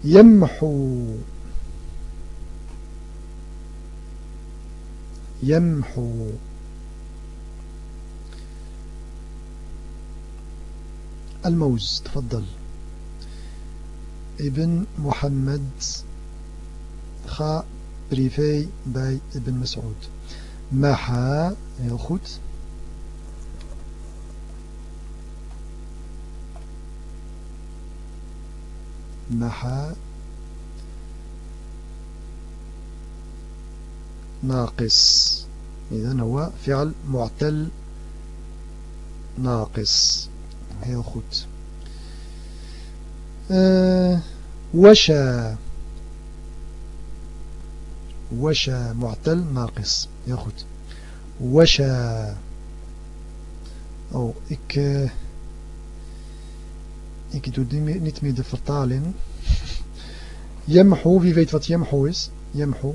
Yamhu. Yamhu. الموز تفضل. ابن محمد خا بريفي باي ابن مسعود. محا heel goed محا ناقص. إذا هو فعل معتل ناقص. Heel goed. Uh, وشا وشا معتل ناقص heel goed وشا oh ik uh, ik doe niet meer de vertaling يمحو wie weet wat يمحو is يمحو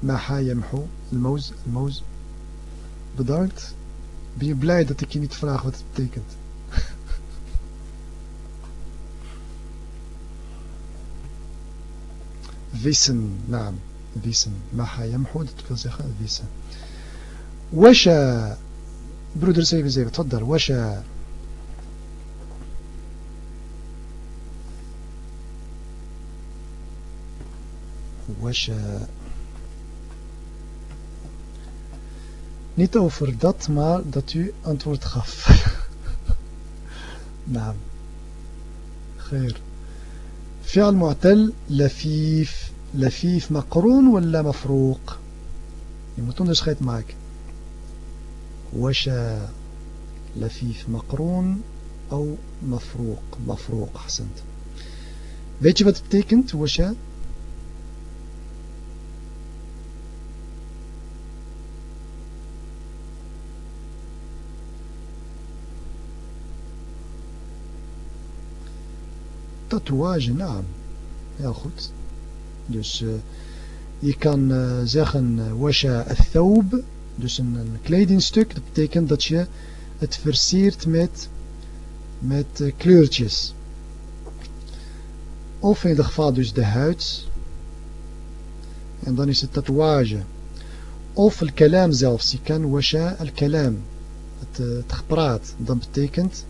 Maha yamhu, al-mouz, al-mouz. Bedankt. Ben je blij dat ik je niet vraag wat het betekent? wissen, naam, wissen. Maha yamhu, dat wil zeggen wissen. Washa. Broeder 77, tot daar. Washa. وشاء Niet over dat, maar dat u antwoord gaf. نعم خير فعل معتل لفيف لفيف مقرون ولا مفروق je moet onderscheid maken وشا لفيف مقرون أو مفروق مفروق أحسنت weet je wat het betekent وشا tatoeage, naam. Heel goed. Dus uh, je kan uh, zeggen uh, washa al-thawb, dus een, kledingstuk. Dat betekent dat je het versiert met, met kleurtjes. Of in ieder geval dus de huid. En dan is het tatoeage. Of al-kalam zelfs. Je kan washa al-kalam. Het, het gepraat. Dat betekent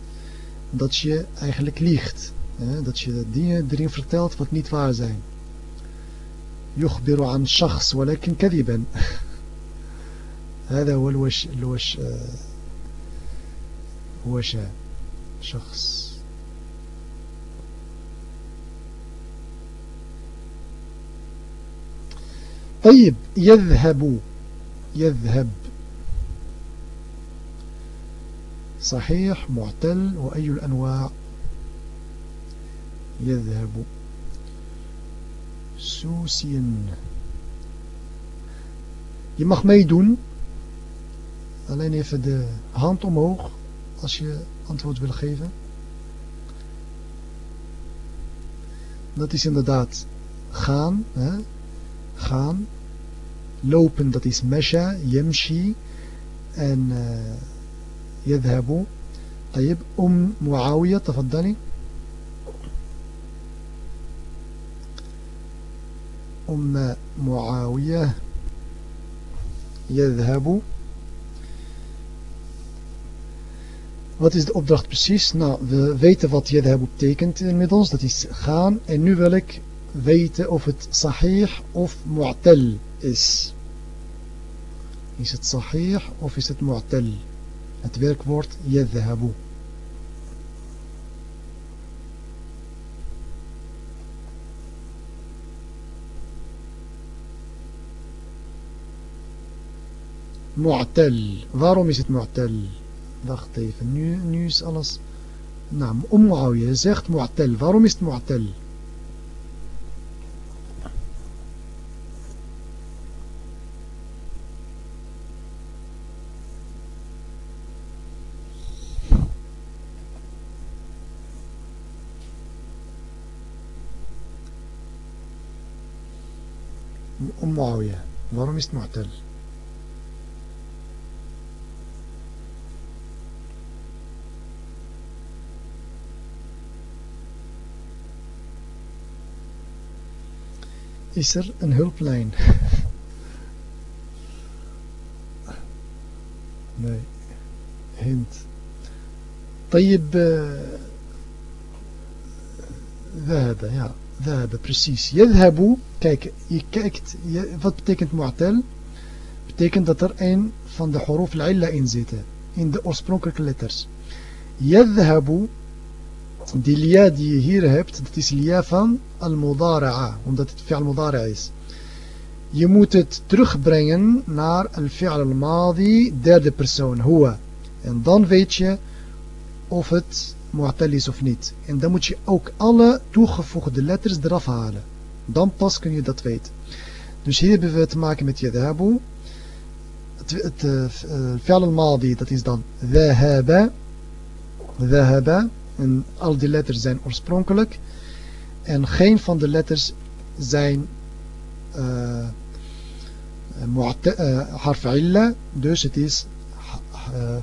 dat je eigenlijk liegt. Dat je dingen erin vertelt wat niet waar zijn. يخبر عن شخص ولكن كذبا. هذا هو الوش الوش وش شخص. طيب يذهب يذهب. صحيح معتل وأي الأنواع؟ يذهب سوسين Je mag meedoen. Alleen even de hand omhoog als je antwoord wil geven. Dat is inderdaad gaan. Hè? Gaan. Lopen, dat is mesha, yemshi. En uh, yadhabu. طيب أم معاوية تفضلي أم معاوية يذهب Wat is de opdracht precies? Nou, we weten wat yadhab betekent inmiddels. Dat is gaan. En nu wil ik weten of het sahih of mu'tal is. Is het sahih of is het mu'tal? Het werkwoord yadhabu. Mu'tal. Waarom is het mu'tal? Wacht even, nu, nu is alles... Nou, Om Muawiyah zegt mu'tal. Waarom is het mu'tal? Om Muawiyah. Waarom is is er een hulplijn. nee. Hint. طيب ذهب ja ذهب precies يذهب kijk je kijkt je, wat betekent mu'tal betekent dat er een van de huruf al-illa in zitten in de oorspronkelijke letters يذهب die lia die je hier hebt, dat is lia van al-mudara'a, omdat het fi'al mudara'a is. Je moet het terugbrengen naar al-fi'al al-madi, derde persoon, huwa. En dan weet je of het mu'tal is of niet. En dan moet je ook alle toegevoegde letters eraf halen. Dan pas kun je dat weten. Dus hier hebben we te maken met yadhabu. Het, het uh, fi'al al-madi, dat is dan dhahaba. Dhahaba. En al die letters zijn oorspronkelijk. En geen van de letters zijn uh, harf illa. Dus het is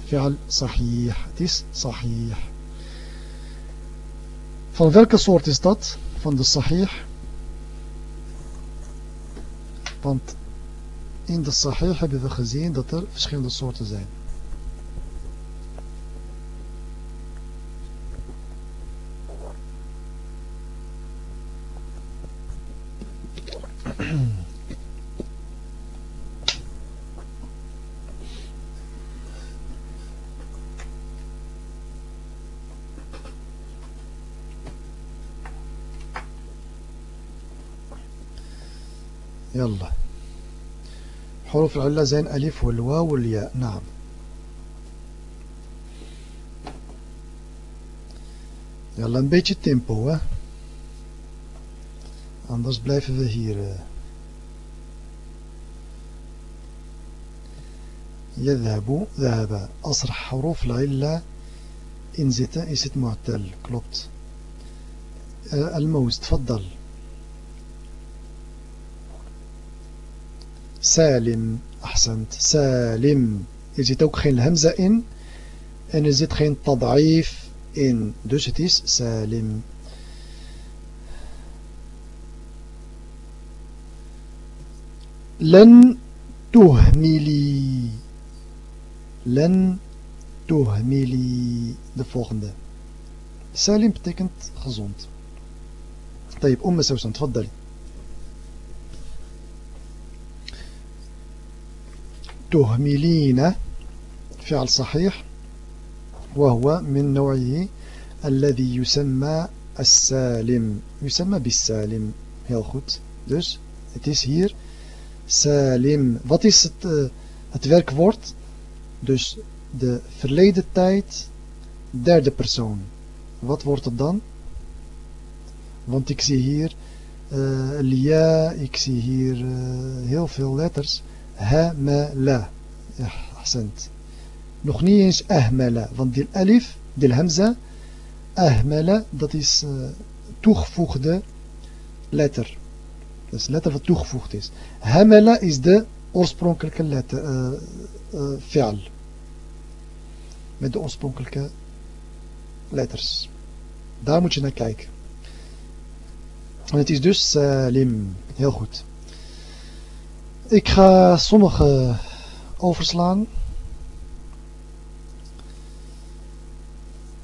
fi'al sahih. Het is sahih. Van welke soort is dat? Van de sahih? Want in de sahih hebben we gezien dat er verschillende soorten zijn. يلا. حروف العلة زين ألف والواو والياء. نعم. Yalla, een beetje tempo, hè. Anders blijven we. يذهب ذهب. أصرح حروف العلة. إن زيت إن معتل. كلوبت. الموز تفضل. Salim. Ahsend. Salim. Er zit ook geen hamza in. En er zit geen tad'if in. Dus het is Salim. لن تهملي لن تهملي de volgende Salim betekent gezond طيب أم سوسن تفضلي تهملين فعل صحيح وهو من نوعه الذي يسمى السالم يسمى بالسالم heel goed dus het is hier salim wat is het, uh, het werkwoord dus de verleden tijd derde persoon wat wordt het dan want ik zie hier uh, lia ik zie hier uh, heel veel letters hamala. Ja, accent. Nog niet eens ahmala, want die alif, die hamza, ahmala, dat is uh, toegevoegde letter. Dat is letter wat toegevoegd is. Hamala is de oorspronkelijke letter, uh. Met de oorspronkelijke letters. Daar moet je naar kijken. En het is dus salim. Heel goed. Ik ga sommige overslaan.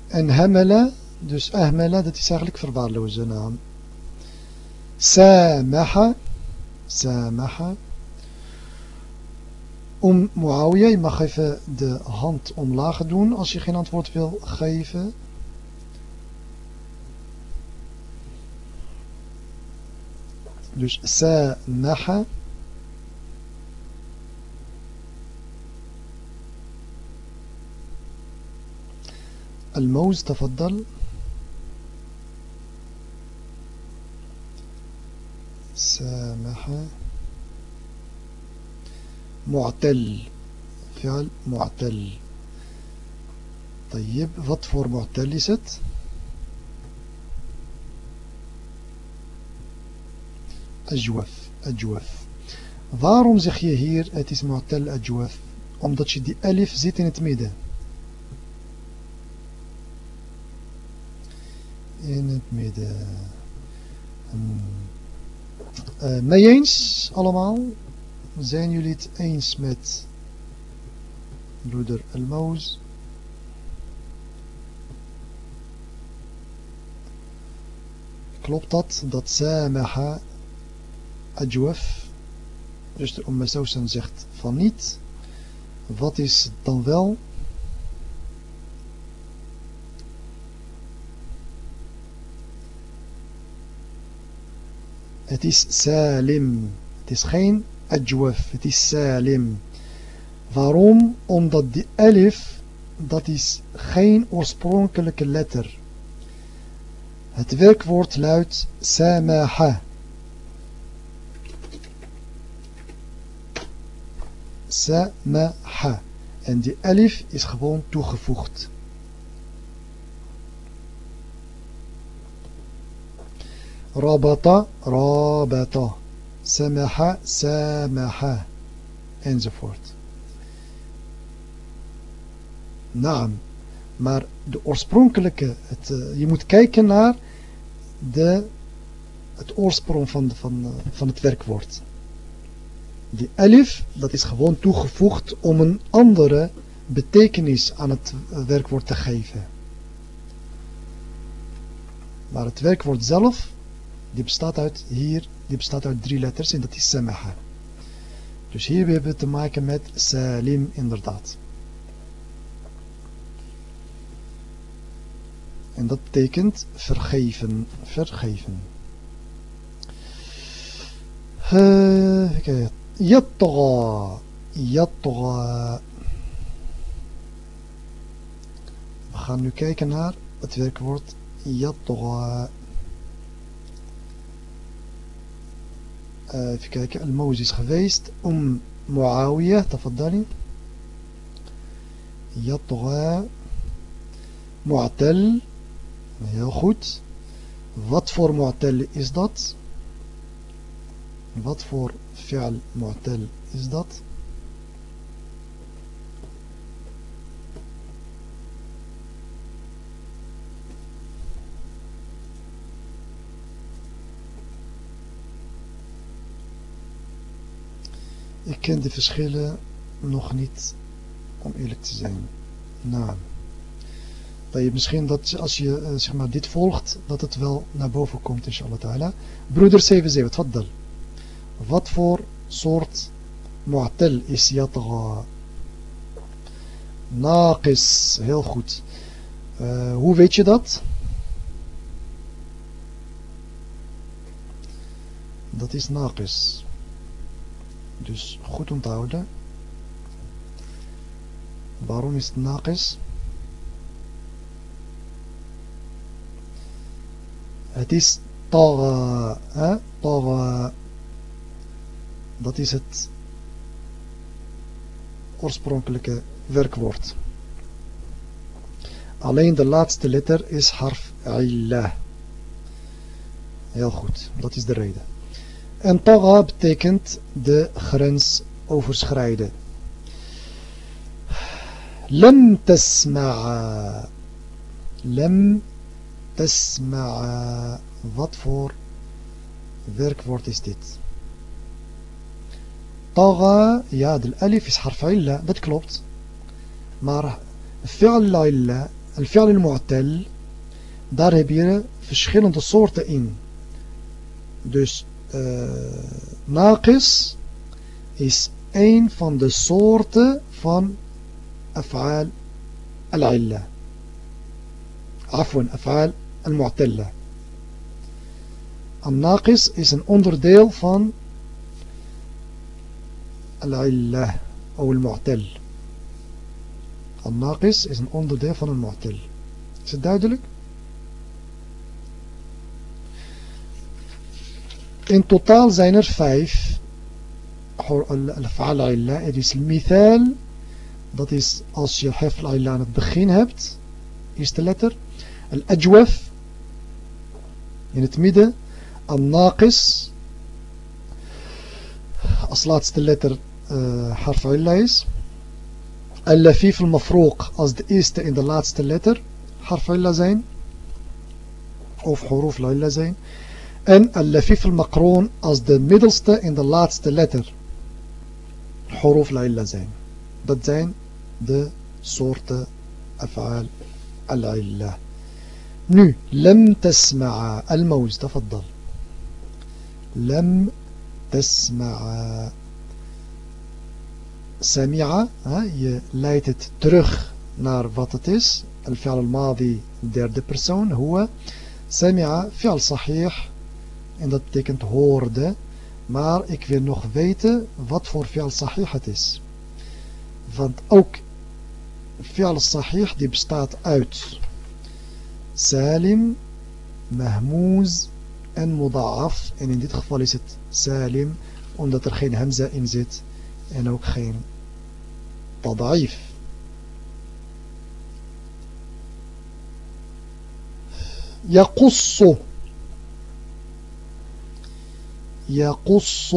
En hamela, dus ahmela, dat is eigenlijk verwaarloze naam. Samaha, samaha. Om Muawiyah, je mag even de hand omlaag doen als je geen antwoord wil geven. Dus samaha. الموز تفضل. سامح. معتل. فعل معتل. طيب فور معتل ست أجوف أجوف. ظارم زخيهير أتيس معتل أجوف. أمضتش دي ألف زيتين تميدان in het midden. Uh, mee eens allemaal? Zijn jullie het eens met broeder Elmouz? Klopt dat? Dat Samaha Ajwaf, dus de Umm zegt van niet. Wat is dan wel? Het is salim. Het is geen ajwaf. Het is salim. Waarom? Omdat die alif, dat is geen oorspronkelijke letter. Het werkwoord luidt samaha. Samaha. En die alif is gewoon toegevoegd. Rabata, rabata. Samaha, samaha. Enzovoort. Naam. Maar de oorspronkelijke, het, eh, je moet kijken naar de, het oorsprong van, van, eh, van het werkwoord. Die elif, dat is gewoon toegevoegd om een andere betekenis aan het eh, werkwoord te geven. Maar het werkwoord zelf die bestaat uit hier, die bestaat uit drie letters en dat is samaha. Dus hier hebben we te maken met salim inderdaad. En dat betekent vergeven, vergeven. Eh, uh, Yattaga. We gaan nu kijken naar het werkwoord Jatoga. Even kijken, Al-Moos is geweest om Muawiyah, tafadali يطغى Mu'tal heel goed wat voor Mu'tal is dat wat voor fi'al mu'tal is dat? Ik ken de verschillen nog niet, om eerlijk te zijn. Nou, dat je misschien dat als je uh, zeg maar dit volgt, dat het wel naar boven komt, inshallah ta'ala. Broeder 77, wat dan? Wat voor soort mu'tal is yatgha? Naqis, heel goed. Uh, hoe weet je dat? Dat is naqis. Dus goed onthouden. Waarom is het naqis? Het is taga. Taga. Dat is het oorspronkelijke werkwoord. Alleen de laatste letter is harf illa. Heel goed, dat is de reden. En taga betekent de grens overschrijden. Lem tasma'a. Lem tasma'a. Wat voor werkwoord is dit? طغى ja de alif is harf illa dat klopt maar fi'al illa al-fi'al al-mu'tal daar heb je verschillende soorten in dus uh, naqis is een van de soorten van af'al al-illa afwan af'al al-mu'talla الناقص is een onderdeel van العلة أو المعتل الناقص is een onderdeel van een mu'tal is het duidelijk? In totaal zijn er vijf علا er is المثال dat is als je al aan het begin hebt eerste letter al-ajwaf in het midden al-naqis als laatste letter حرف علة is اللفيف المفروق als de eerste en de laatste letter حرف علة zijn of حروف العلة zijn en اللفيف المقرون als de middelste en de laatste letter حروف العلة zijn dat zijn de soorten أفعال العلة nu لم تسمع الموز تفضل لم تسمع Sami'a, je leidt het terug naar wat het is. Al-fi'al al-madi, derde persoon, huwa. Sami'a, fi'al sahih, en dat betekent hoorde. Maar ik wil nog weten wat voor fi'al sahih het is. Want ook fi'al sahih die bestaat uit salim, mahmouz en muda'af. En in dit geval is het salim, omdat er geen hamza in zit en ook geen تضعيف يقص يقص.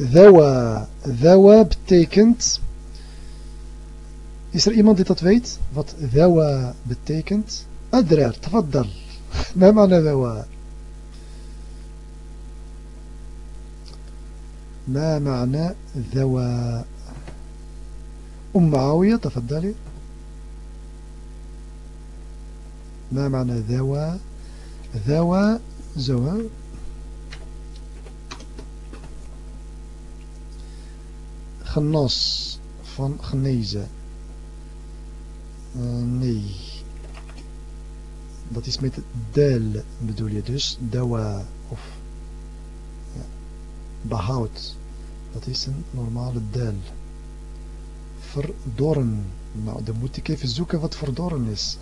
ذوى ذوى بتيكنت. is er iemand die dat ذوى بتيكنت. ادرر تفضل. ما معنى ذوى؟ ما معنى ذوى؟ أم معاوية تفضلي ما معنى ذوى ذوى زوى genas van genezen. Uh, nee. Dat is met del bedoel je dus. Dawa of ja, behoud. Dat is een normale del. Verdorren. Nou, dan moet ik even zoeken wat verdorren is.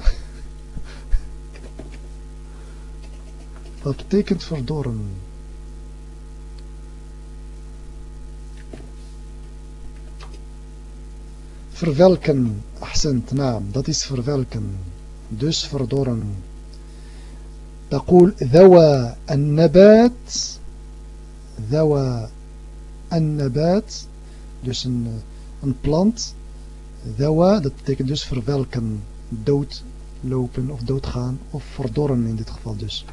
wat betekent verdorren? verwelken ahsend naam dat is verwelken dus verdorren تقول ذوى النبات ذوى النبات dus een, een plant Dawa, dat betekent dus verwelken, doodlopen of doodgaan of verdorren in dit geval dus.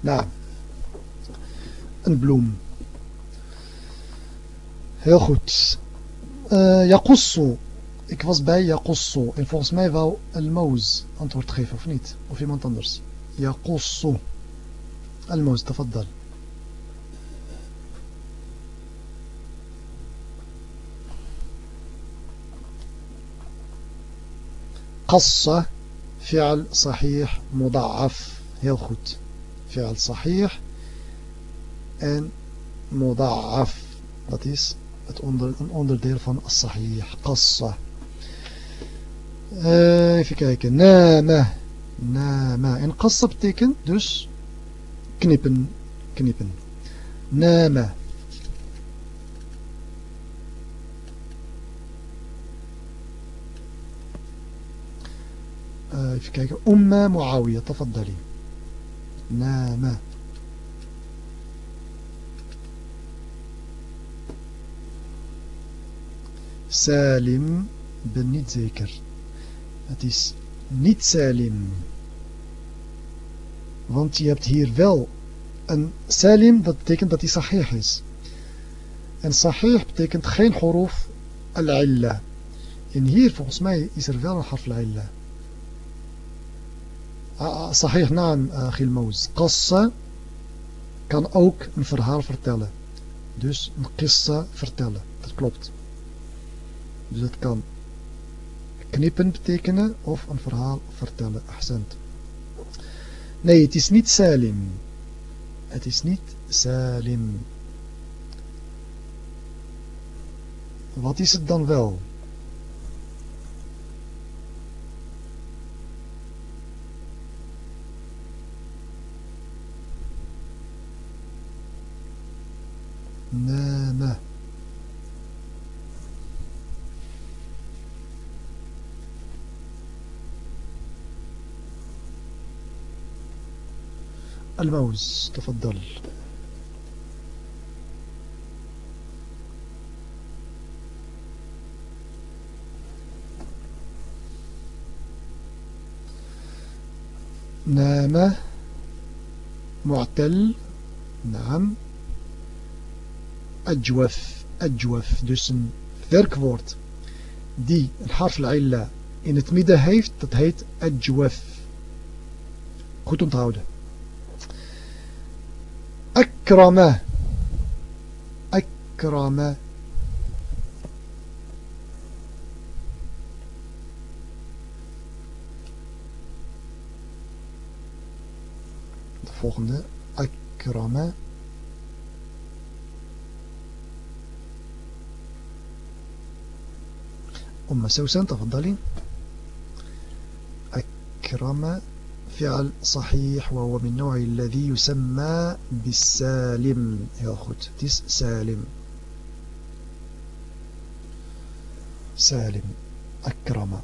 Nou, een bloem. Heel goed. Uh, Ik was bij Yakussu. En volgens mij wou Al-Mouz antwoord geven, of niet? Of iemand anders. Yakussu. Al-Mouz, tafaddal. قص فعل صحيح مضاعف heel goed فعل صحيح en مضاعف dat is het onder, een onderdeel van as-sahih qassa Uh, even kijken. Nama. Nama. En qassa betekent dus knippen. Knippen. Nama. Even kijken. Umma Muawiyah. Tafaddali. Nama. Salim ben niet zeker. Het is niet salim. Want je hebt hier wel een salim, dat betekent dat hij sahih is. En sahih betekent geen huruf al-illa. En hier volgens mij is er wel een harf al-illa. Ah, ah, صحيح naam, eh, Gil Moos. Qassa kan ook een verhaal vertellen. Dus een qissa vertellen. Dat klopt. Dus het kan knippen betekenen of een verhaal vertellen. Accent. Nee, het is niet salim. Het is niet salim. Wat is het dan wel? نام الموز تفضل. نام معتل. نعم. أجوف أجوف dus een werkwoord die een harf illa in het midden heeft dat heet أجوف goed onthouden أكرم أكرم de volgende أكرم أم سوسن تفضلي أكرم فعل صحيح وهو من نوع الذي يسمى بالسالم ياخد تس سالم سالم أكرم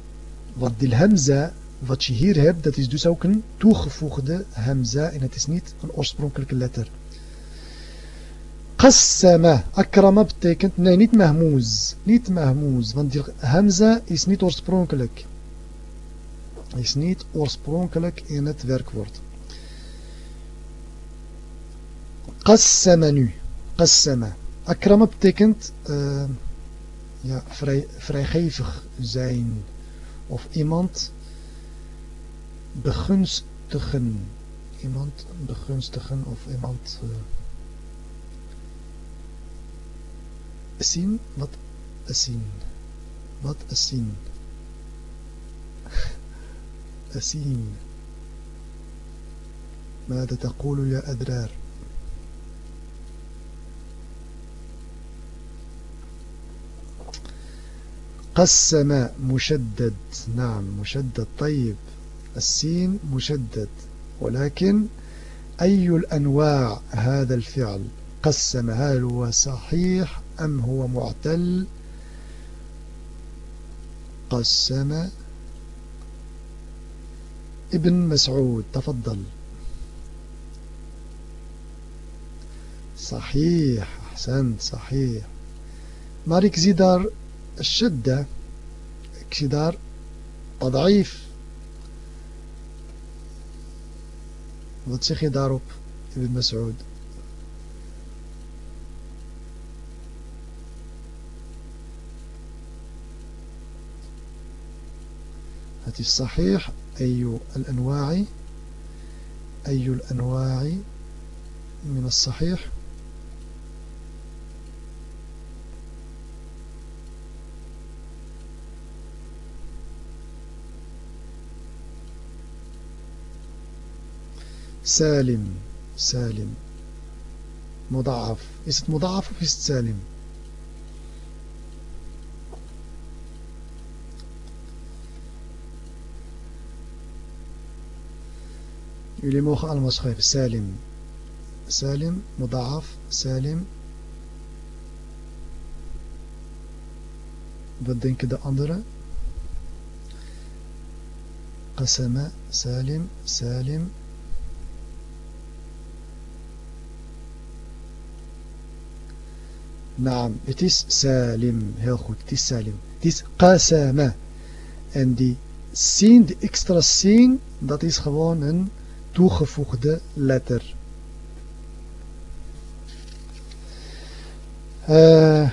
wat de hamza wat je hier hebt dat is dus ook een toegevoegde hamza en het is niet een oorspronkelijke letter Qassama. Akrama betekent, nee niet mahmouz. Niet mahmouz, want die hamza is niet oorspronkelijk. Is niet oorspronkelijk in het werkwoord. Qassama nu. Qassama. Akrama betekent ja, vrij, vrijgevig zijn. Of iemand begunstigen. Iemand begunstigen of iemand... Uh, zien? Wat zien? Wat zien? أسين ماذا تقول يا أدرار قسم مشدد نعم مشدد طيب السين مشدد ولكن أي الأنواع هذا الفعل قسم هل هو صحيح أم هو معتل؟ قسم ابن مسعود. تفضل. صحيح أحسنت صحيح. maar daar الشدة. daar تضعيف. wat zeg Ibn Mas'ud het is أي الأنواع أي الأنواع من الصحيح؟ سالم سالم. مضاعف. het مضاعف het سالم Jullie mogen allemaal schrijven. Salim. Salim, muda'af, Salim. Wat denken de anderen? Qasama, Salim, Salim. Naam, het is Salim. Heel goed, het is Salim. Het is Qasama. En die sin, die extra sin, dat is gewoon een toegevoegde letter. Uh,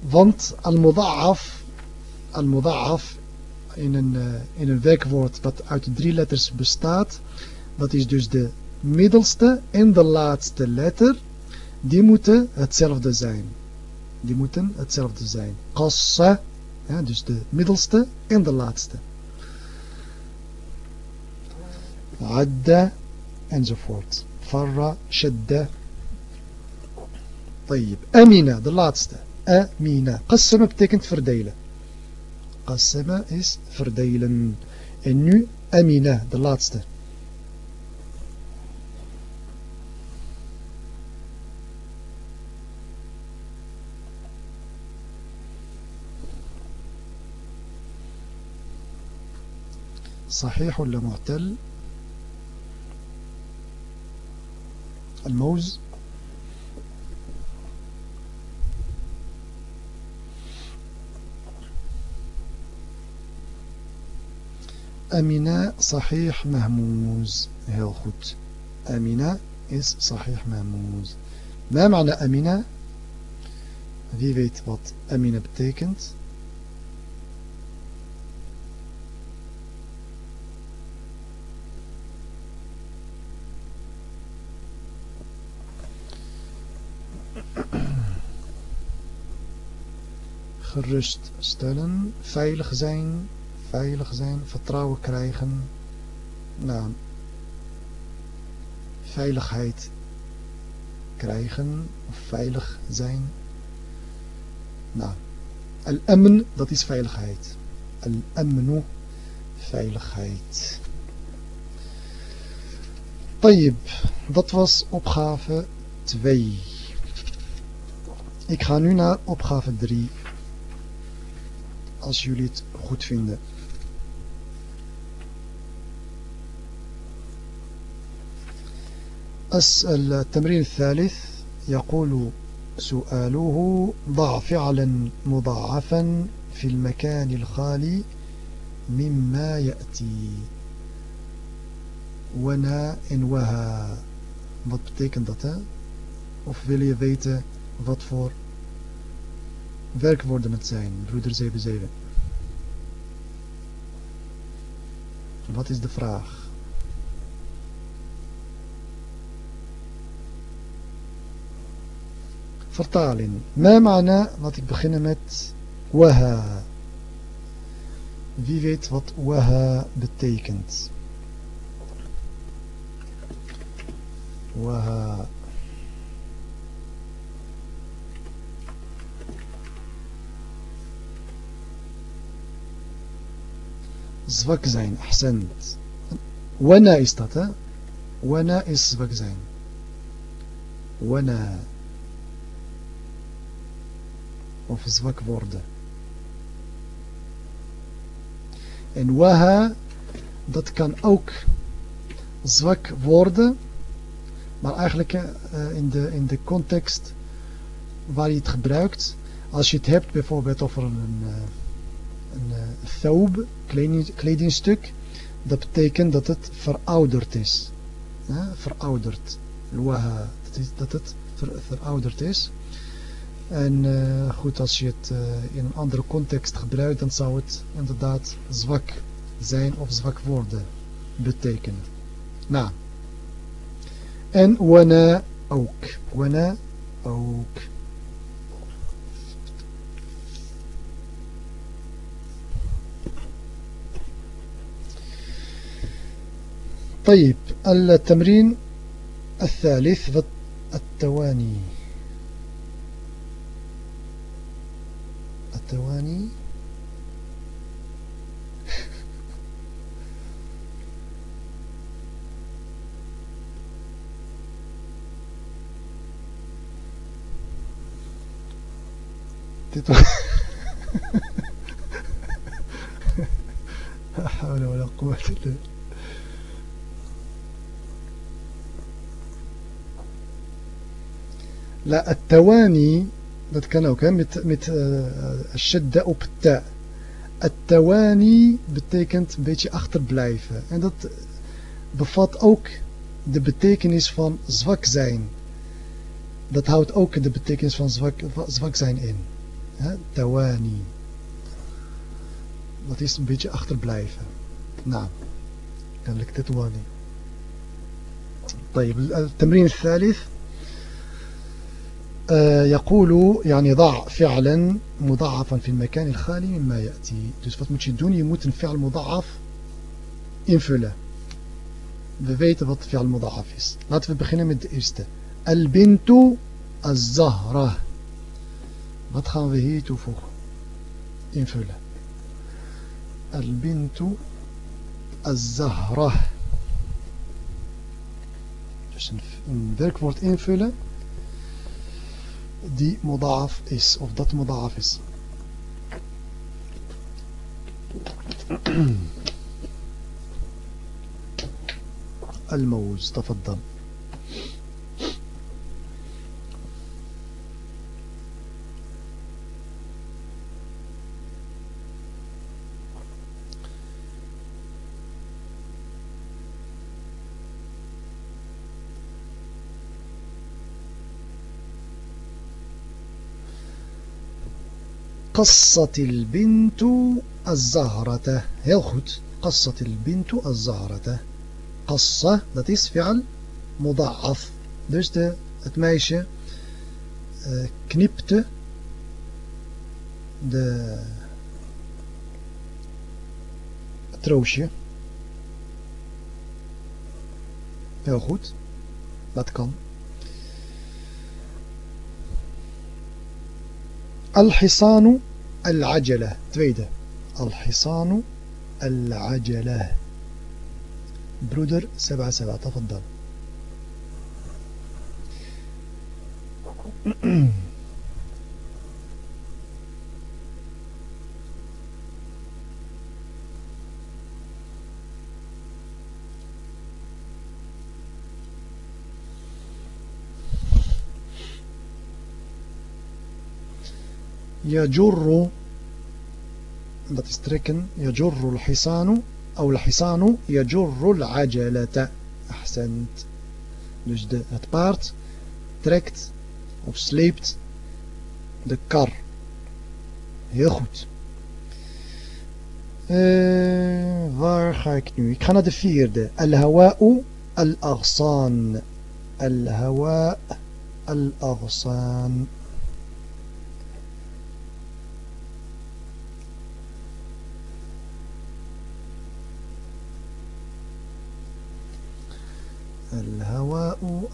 want al-muda'af al-muda'af in een, uh, in een werkwoord dat uit drie letters bestaat, dat is dus de middelste en de laatste letter, die moeten hetzelfde zijn. Die moeten hetzelfde zijn. Qassa, ja, dus de middelste en de laatste. عدى and so forth. فر شد. طيب. أمينة the last. أمينة. قسم بتكنت فرديلة. قسم is فرديلة and أمينة the last. صحيح ولا معتل؟ الموز. أمينة صحيح مهموز. heel goed أمينة is صحيح مهموز. ما معنى أمينة؟ wie weet wat Amina betekent geruststellen, veilig zijn, veilig zijn, vertrouwen krijgen, nou, veiligheid krijgen, of veilig zijn. Nou, al-amn, dat is veiligheid. Al-amnu, veiligheid. Tayyib, dat was opgave 2. Ik ga nu naar opgave 3 als jullie het goed vinden. التمرين الثالث يقول سؤاله ضع فعلا مضاعفا في المكان الخالي مما يأتي wana en waha. Wat betekent dat, hè? Of wil je weten wat voor werkwoorden het zijn, broeder 77? Wat is de vraag? vertaling. Ma ma'na, laat ik beginnen met waha. Wie weet wat waha betekent? Waha. Zwak zijn, ahsend. Wana is dat, hè? Wana is zwak zijn. Wana. of zwak worden. En waha, dat kan ook zwak worden, maar eigenlijk uh, in, de, in de context waar je het gebruikt, als je het hebt bijvoorbeeld over een, uh, een uh, thawb, kleding, kledingstuk, dat betekent dat het verouderd is. Verouderd. Waha, dat, is, dat het ver, verouderd is. En uh, goed, als je het uh, in een andere context gebruikt, dan zou het inderdaad zwak zijn of zwak worden betekenen. Nou. En wana ook. Wana ook. طيب التمرين الثالث التواني. ثواني لا حول ولا قوة إلا لا التواني Dat kan ook, hè, met, met uh, shadda op ta. At-tawani betekent een beetje achterblijven. En dat bevat ook de betekenis van zwak zijn. Dat houdt ook de betekenis van zwak, zwak zijn in. Hè? Tawani. Dat is een beetje achterblijven. Nou, kennelijk tawani. طيب التمرين الثالث آه، يقول يعني ضع فعلا مضاعفا في المكان الخالي مما يأتي. دوس فات موتش يموت الفعل مضاعف انفلا ذا فات فعل مضاعف لاتف بخينا من الإرستة البنت الزهرة. ما تخان ذهي توفوه انفلا البنت الزهرة. Dus een werkwoord invullen. Die mudaaf is of dat mudaaf is. الموز تفضل قصت البنت الزهرة heel goed قصت البنت الزهرة قصة dat is فعل مضاعف dus de, het meisje uh, knipte de het roosje heel goed dat kan الحصان العجلة. tweede الحصان العجلة. برودر سبعة سبعة. تفضل. يجر dat is trekken يجر الحصان أو الحصان يجر العجلة أحسنت dus de, het paard trekt of sleept de kar heel goed uh, waar ga ik nu ik ga naar de vierde al-hawa'u al-aghsan al-hawa' al-aghsan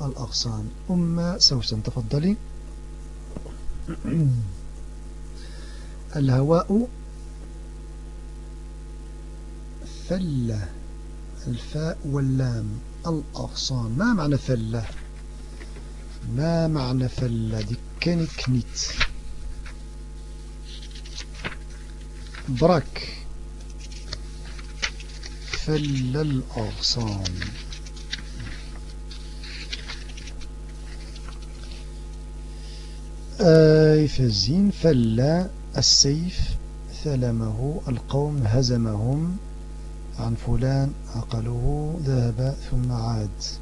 الأغصان. أم سوسن تفضلي. الهواء فلة الفاء واللام. الأغصان. ما معنى فلة ما معنى فلة دي ken ik فل الأغصان. even zien. Fella as-seif thalamahu al-qawm hazamahum aan fulan aqaluhu dhahaba thumma aad.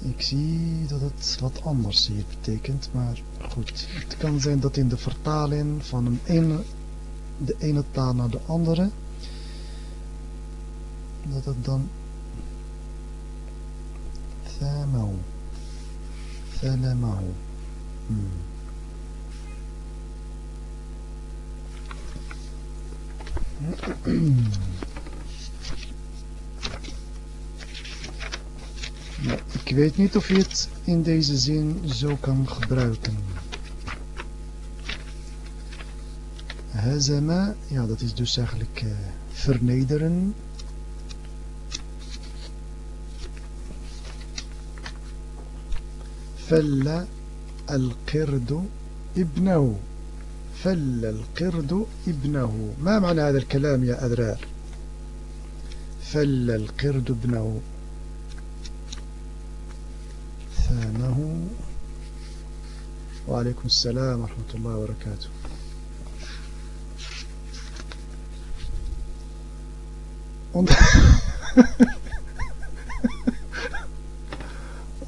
Ik zie dat het wat anders hier betekent, maar goed. Het kan zijn dat in de vertaling van een de ene taal naar de andere, dat het dan ثامه ثلمه Ja, ik weet niet of je het in deze zin zo kan gebruiken. Hazama, ja dat is dus eigenlijk uh, vernederen. فل القرد ابنه فل القرد ابنه. ما معنى هذا الكلام يا أذرار فل القرد ابنه. ثانه. وعليكم السلام ورحمة الله وبركاته.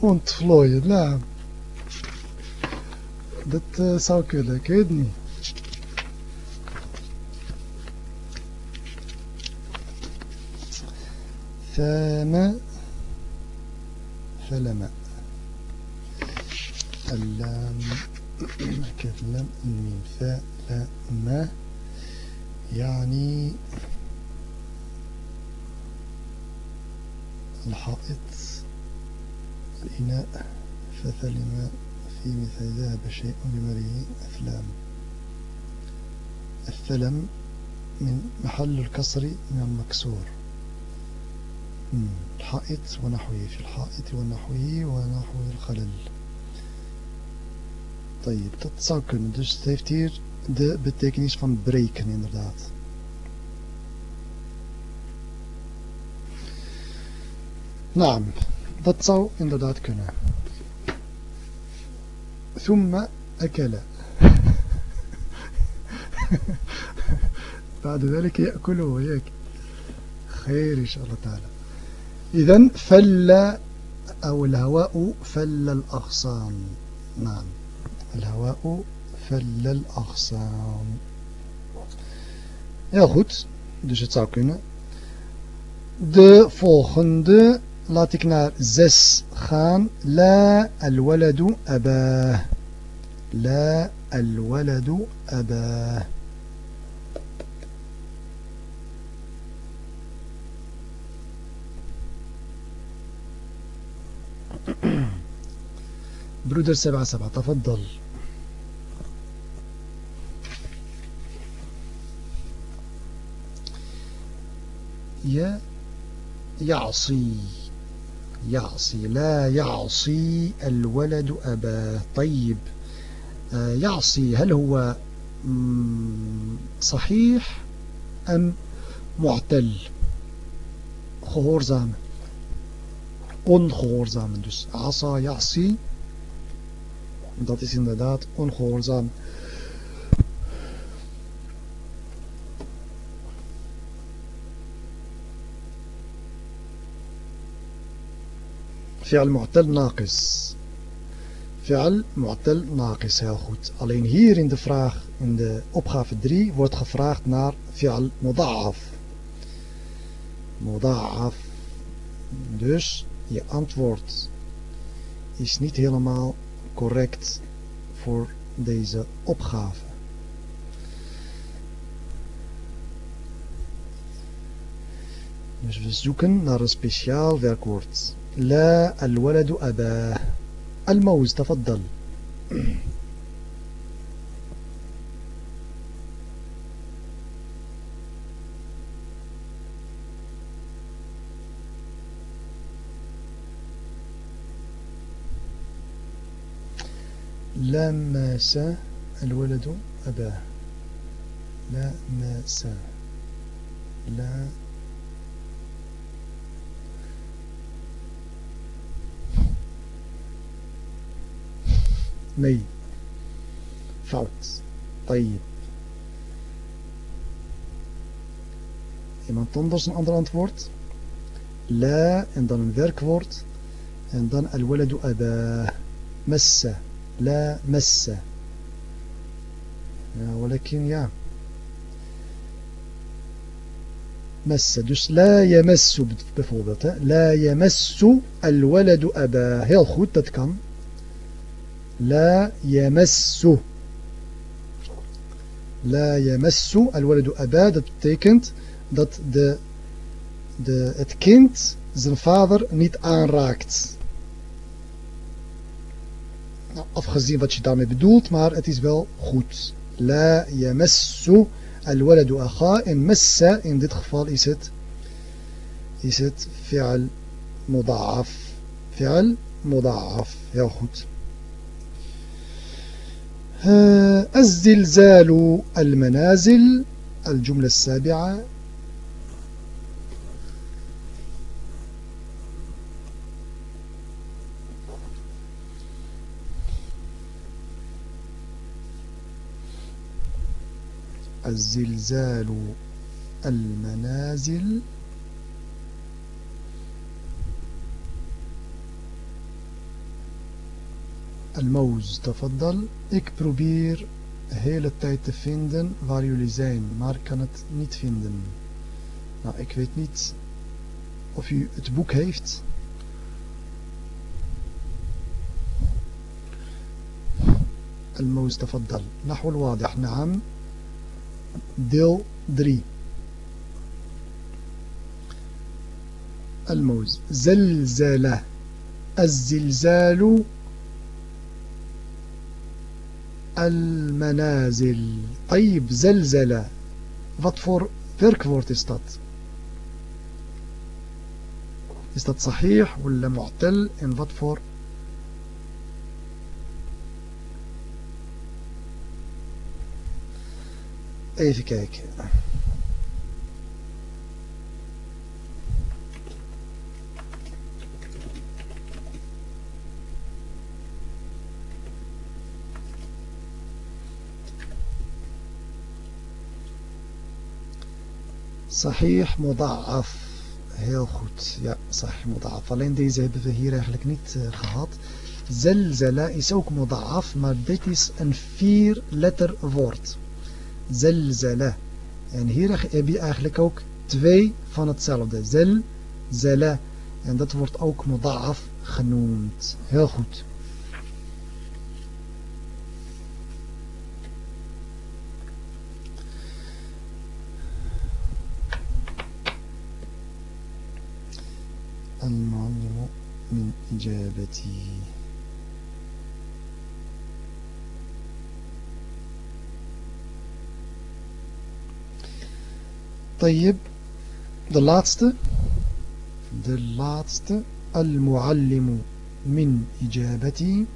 Ontvlooien. Nou, dat zou kunnen, ik weet niet. ثام فلم. اللام كيف لم الميم فلم يعني الحائط الإناء فثلم في مثل ذهب شيء لوريه أفلام الثلم من محل الكسر من المكسور. الحائط ونحوه في الحائط ونحوه ونحو الخلل. طيب تتساكن دوش تفتير ده بتكنيش فان بريكن انردات نعم تتساو zou الداد كنا. ثم أكل بعد ذلك يأكله وياك خير إن شاء الله تعالى إذن فل أو الهواء فل الأغصان نعم الهواء فل الأغصان Heel goed, dus het zou kunnen. De volgende laat ik naar 6 gaan. La al-waladu abah. La al-waladu abah. برودر سبعة سبعة تفضل. يا يعصي يعصي لا يعصي الولد أباه. طيب. يعصي هل هو صحيح أم معتل gehoorzamen ongehoorzamen. Dus asa yasi, dat is inderdaad ongehoorzaam. Fi'al mu'tal naqis. Fi'al, mu'tal, naqis. Heel goed. Alleen hier in de vraag, in de opgave 3, wordt gevraagd naar fi'al muda'af. Muda'af. Dus je antwoord is niet helemaal correct voor deze opgave. Dus we zoeken naar een speciaal werkwoord. La al-waladu abah. الموز تفضل. لا ماس الولد أباه. لا ماس Nee. Fout. طيب. Iemand anders een ander antwoord? La en dan een werkwoord. En dan al-waladu abah. Massa. La massa. Ja, ولكن ja. مس dus لا يمس bijvoorbeeld hè. لا يمس الولد أباه heel goed dat kan لا يمس لا يمس الولد أبا dat betekent dat de, de, het kind zijn vader niet aanraakt afgezien wat je daarmee bedoelt maar het is wel goed لا يمس الولد أخا en massa in dit geval is het is het fi'al muda'af fi'al muda'af heel goed الزلزال المنازل الجملة السابعة. الزلزال المنازل. Al-Mouz, tafadal. Ik probeer de hele tijd te vinden waar jullie zijn, maar kan het niet vinden. Nou, ik weet niet of u het boek heeft. الموز تفضل نحو الواضح نعم deel 3 الموز زلزلة الزلزال المنازل طيب زلزلة wat voor werkwoord is dat is dat صحيح ولا معتل en wat voor even kijken Sahih muda'af. Heel goed. Ja, sahih muda'af. Alleen deze hebben we hier eigenlijk niet uh, gehad. Zelzala is ook muda'af, maar dit is een vier letter woord. Zelzala. En hier heb je eigenlijk ook twee van hetzelfde. Zel, zala. En dat wordt ook muda'af genoemd. Heel goed. المعلم من إجابتي طيب de laatste de laatste المعلم من إجابتي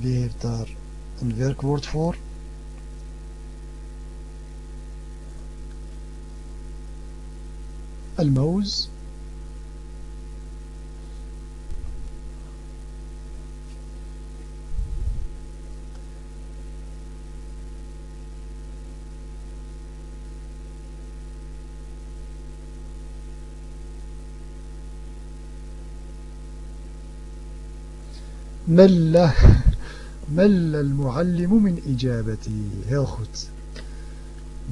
Wie heeft daar een werkwoord voor? الموز. مل مل المعلم من إجابتي؟ heel goed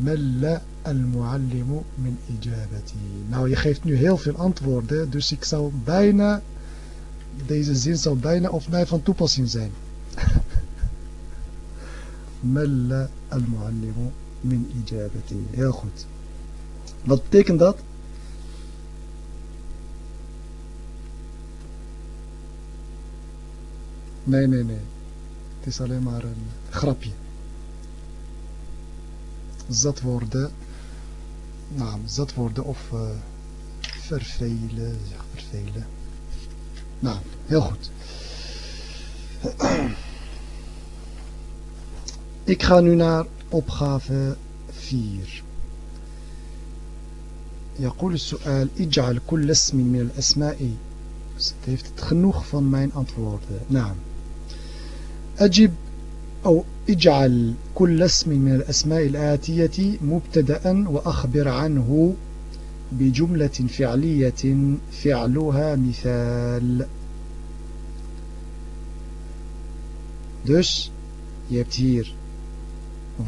مل al-muallimu min ijabati. Nou, je geeft nu heel veel antwoorden, dus ik zou bijna, deze zin zou bijna op mij van toepassing zijn. Malla al-muallimu min ijabati. Heel goed. Wat betekent dat? Nee, nee, nee. Het is alleen maar een grapje. Zat worden Nou, zat worden of uh, vervelen. Zeg, vervelen. Nou, heel goed. Ik ga nu naar opgave 4. يقول السؤال اجعل كل اسم من الأسماء het heeft het genoeg van mijn antwoorden. نعم أجب أو اجعل كل اسم من الأسماء الآتية مبتدأ وأخبر عنه بجملة فعلية فعلها مثال. دوش يبتير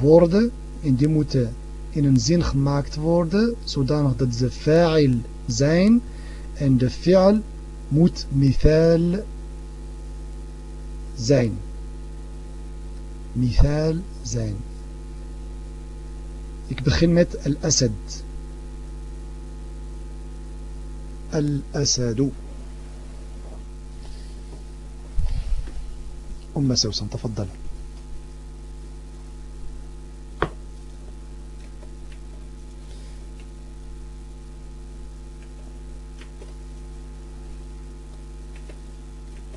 وورد إن دي موتة إن زين خماكت وورد سودان غدد فاعل زين إن فعل موت مثال زين مثال زين. يكبخن مت الأسد. الأسد. أم سوسن تفضل.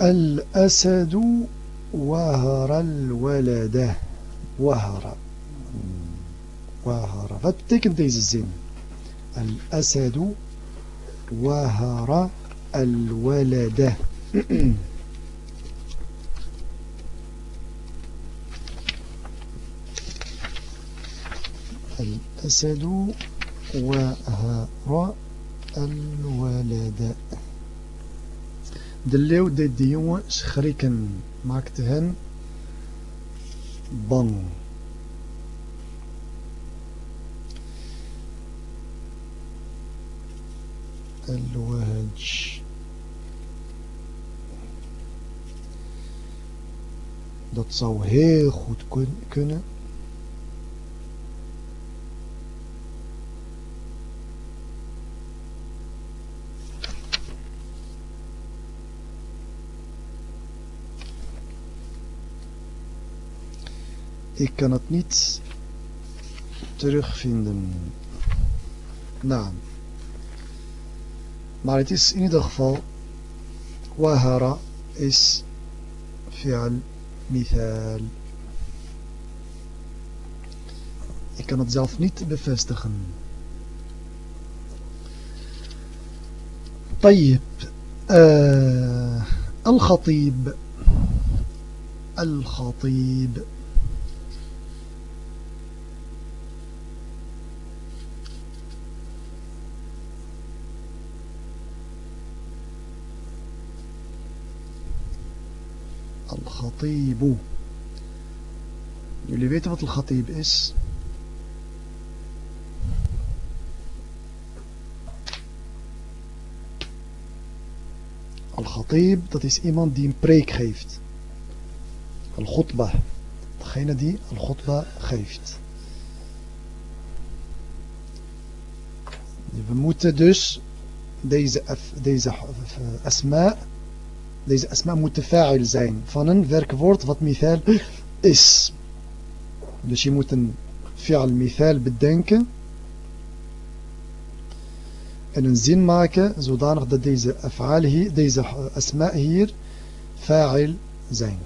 الأسد وهر الولد. وهر. وهر. فتكن ديز الزين الأسد وهر الولد. الأسد وهر الولد. دليو دي شخريكن maakte hen bang. الوهج Dat zou heel goed kunnen. Ik kan het niet terugvinden. Nou. Maar het is in ieder geval wahara is fi'al mithal. Ik kan het zelf niet bevestigen. طيب آه الخطيب الخطيب الخطيب Jullie weten wat al-Khatib is? Al-Khatib, dat is iemand die een preek geeft. Al-Khutbah. Degene die Al-Khutbah geeft. We moeten dus deze, deze asma Deze asma moeten fa'il zijn van een werkwoord wat mithal is. Dus je moet een fi'al mithal bedenken. En een zin maken zodanig dat deze af'al hier, deze asma hier fa'il zijn.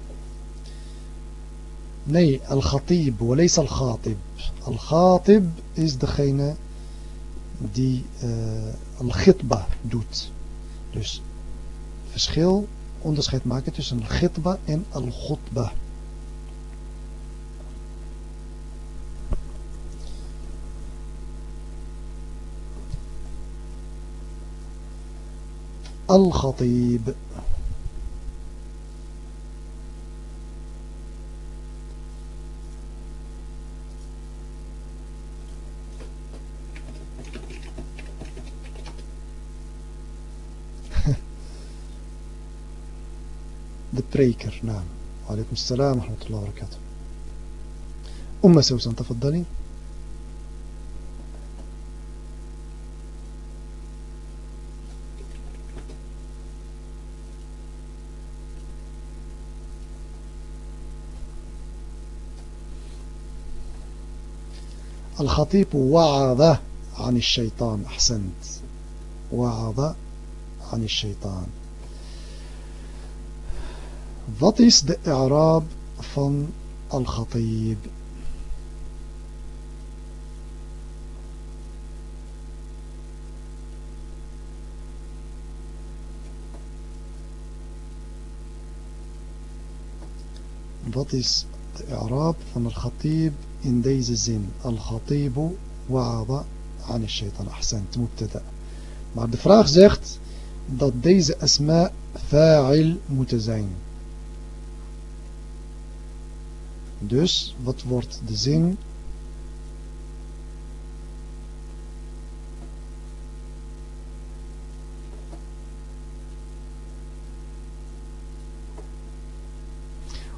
Nee, al-khatib, وليس al-khatib. Al-khatib is degene die uh, al-khitba doet. Dus verschil, onderscheid maken tussen al-khitba en al-khutba. الخطيب preker نعم. وعليكم السلام ورحمة الله وبركاته. أم سوسن تفضلي. الخطيب وعظ عن الشيطان أحسنت. وعظ عن الشيطان. Wat is de i'raab van al-Khatib? Wat is de i'raab van al-Khatib in deze zin? Al-Khatibu wa'ada aan al-shaytan. Ahsant, mubtada. Maar de vraag zegt dat deze asma fa'il moeten zijn. Dus, wat wordt de zin?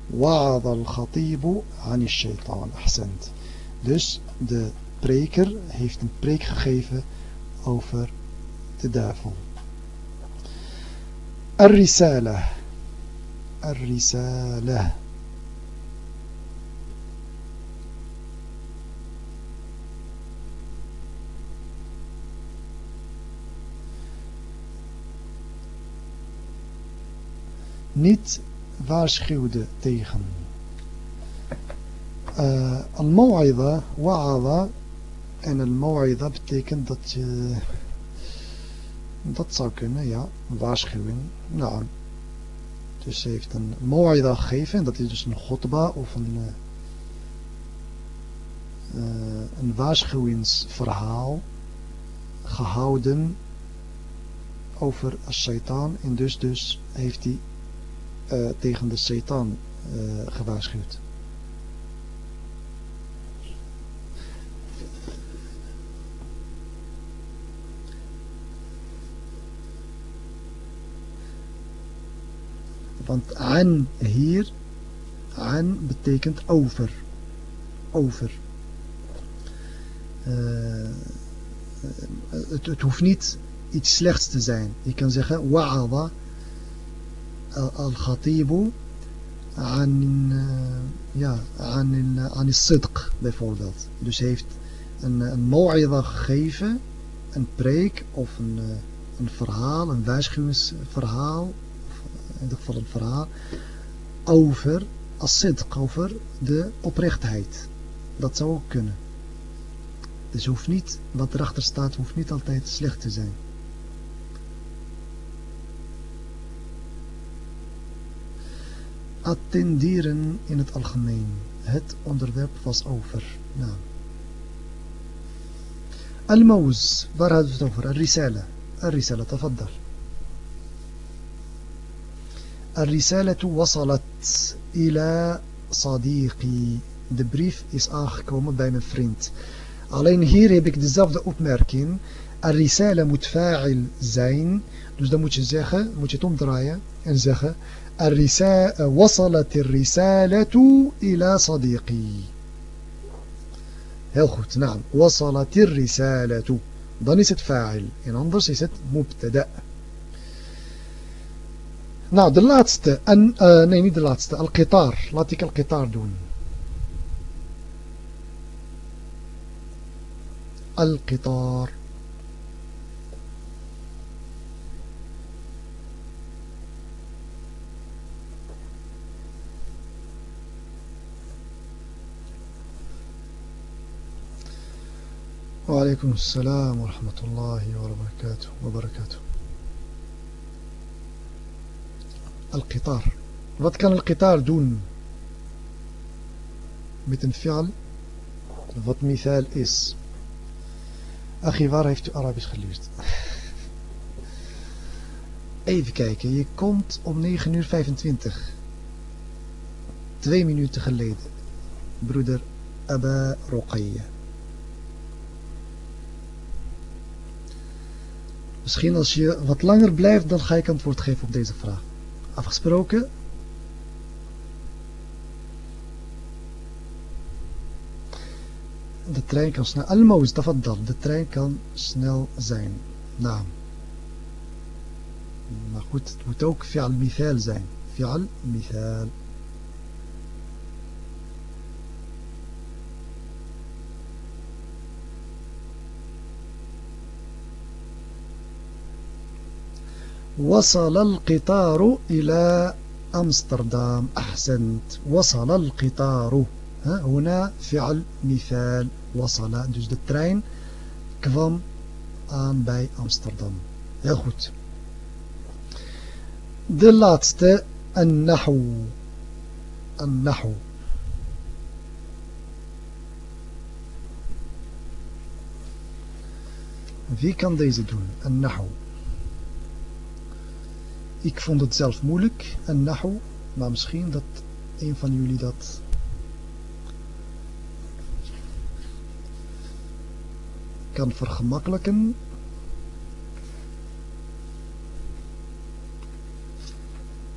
Wa'ad al-Khatibu aan shaitan ahsend. Dus de preker heeft een preek gegeven over de duivel. Ar-Risala. Ar-Risala. Niet waarschuwde tegen. Uh, al-maw'idha, wa'adha en al-maw'idha betekent dat je dat zou kunnen, ja, waarschuwing. Nou, dus ze heeft een maw'idha gegeven en dat is dus een khutba of een uh, een waarschuwingsverhaal gehouden over shaitaan en dus dus heeft hij uh, tegen de Satan uh, gewaarschuwd. Want aan hier, aan betekent over. Over. Uh, het, hoeft niet iets slechts te zijn. Je kan zeggen wa'adha al-Khatibu aan, ja, aan, sidq bijvoorbeeld. Dus heeft een, een gegeven, een preek of een, een verhaal, een waarschuwingsverhaal, in ieder geval een verhaal, over as-sidq, over de oprechtheid. Dat zou ook kunnen. Dus hoeft niet, wat erachter staat, hoeft niet altijd slecht te zijn. Attenderen in het algemeen. Het onderwerp was over. Nou. الموز waar hadden we het over? الرسالة الرسالة تفضل الرسالة وصلت إلى صديقي de brief is aangekomen bij mijn vriend alleen hier heb ik dezelfde opmerking الرسالة moet fa'il zijn dus dan moet je zeggen moet je het omdraaien en zeggen الرسالة وصلت الرسالة إلى صديقي heel goed نعم وصلت الرسالة dan is het fa'il en anders is het mubtada nou de laatste en, uh, nee niet de laatste al-qitar laat ik al-qitar doen al-qitar وعليكم السلام ورحمة الله وبركاته وبركاته. القطار. وات كان القطار دون متن فعل. وات مثال إس. أخي فار هيفت أرابيش خليجت Even kijken, je komt om 9 uur 25. Twee minuten geleden, برودر أبا رقية. Misschien als je wat langer blijft, dan ga ik antwoord geven op deze vraag. Afgesproken? De trein kan snel... Al-Moos, dat De trein kan snel zijn. Nou. Maar goed, het moet ook fi'al mithal zijn. Fi'al mithal. وصل القطار إلى أمستردام. أحسنت. وصل القطار. ها هنا فعل مثال. وصل. dus de trein. kwam aan bij أمستردام. ja goed. de laatste النحو. النحو. في كان ديزي النحو. Ik vond het zelf moeilijk, een nahu, maar misschien dat een van jullie dat kan vergemakkelijken.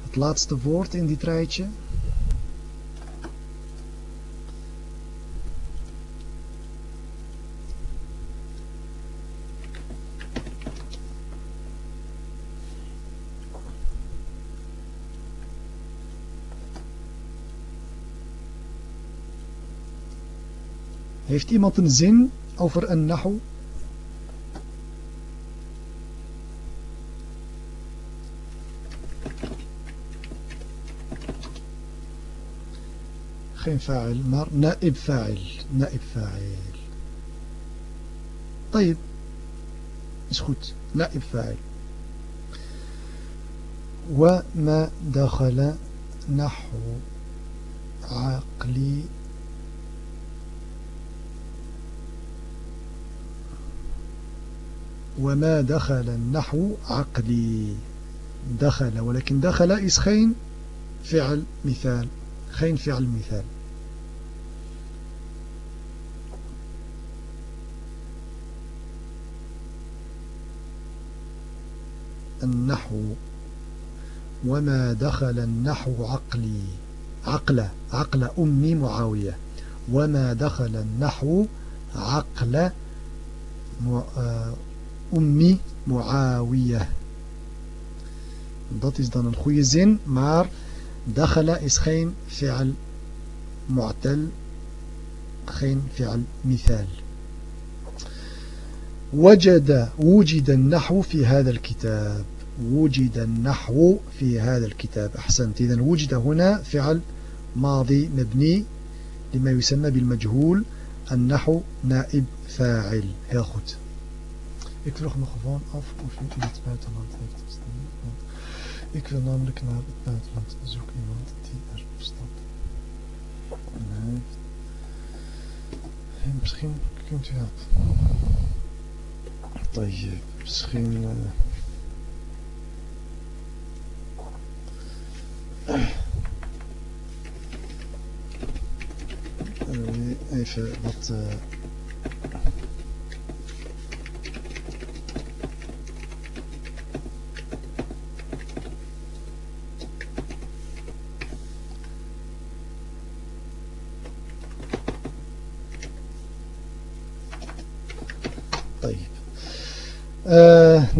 Het laatste woord in dit rijtje. Heeft iemand een zin over een nahu? geen fa'il, maar naib fa'il. Naib fa'il. طيب is goed. naib fa'il. وما دخل نحو عقلي وما دخل النحو عقلي. دخل ولكن دخل geen فعل مثال. geen فعل مثال. النحو. وما دخل النحو عقلي. عقل عقل أمي معاوية. وما دخل النحو عقل أمي معاوية. Dat is dan een goede zin maar دخل is geen fi'al mu'tal geen fi'al مثال. وجد وجد النحو في هذا الكتاب. وجد النحو في هذا الكتاب. أحسنت. إذن وجد هنا فعل ماضي مبني لما يسمى بالمجهول النحو نائب فاعل. heel goed Ik vroeg me gewoon af of je in het buitenland heeft ik wil namelijk naar het buitenland zoeken iemand die er verstand en heeft. En misschien kunt u helpen. Dat je misschien... Eh, eh, even wat... Uh,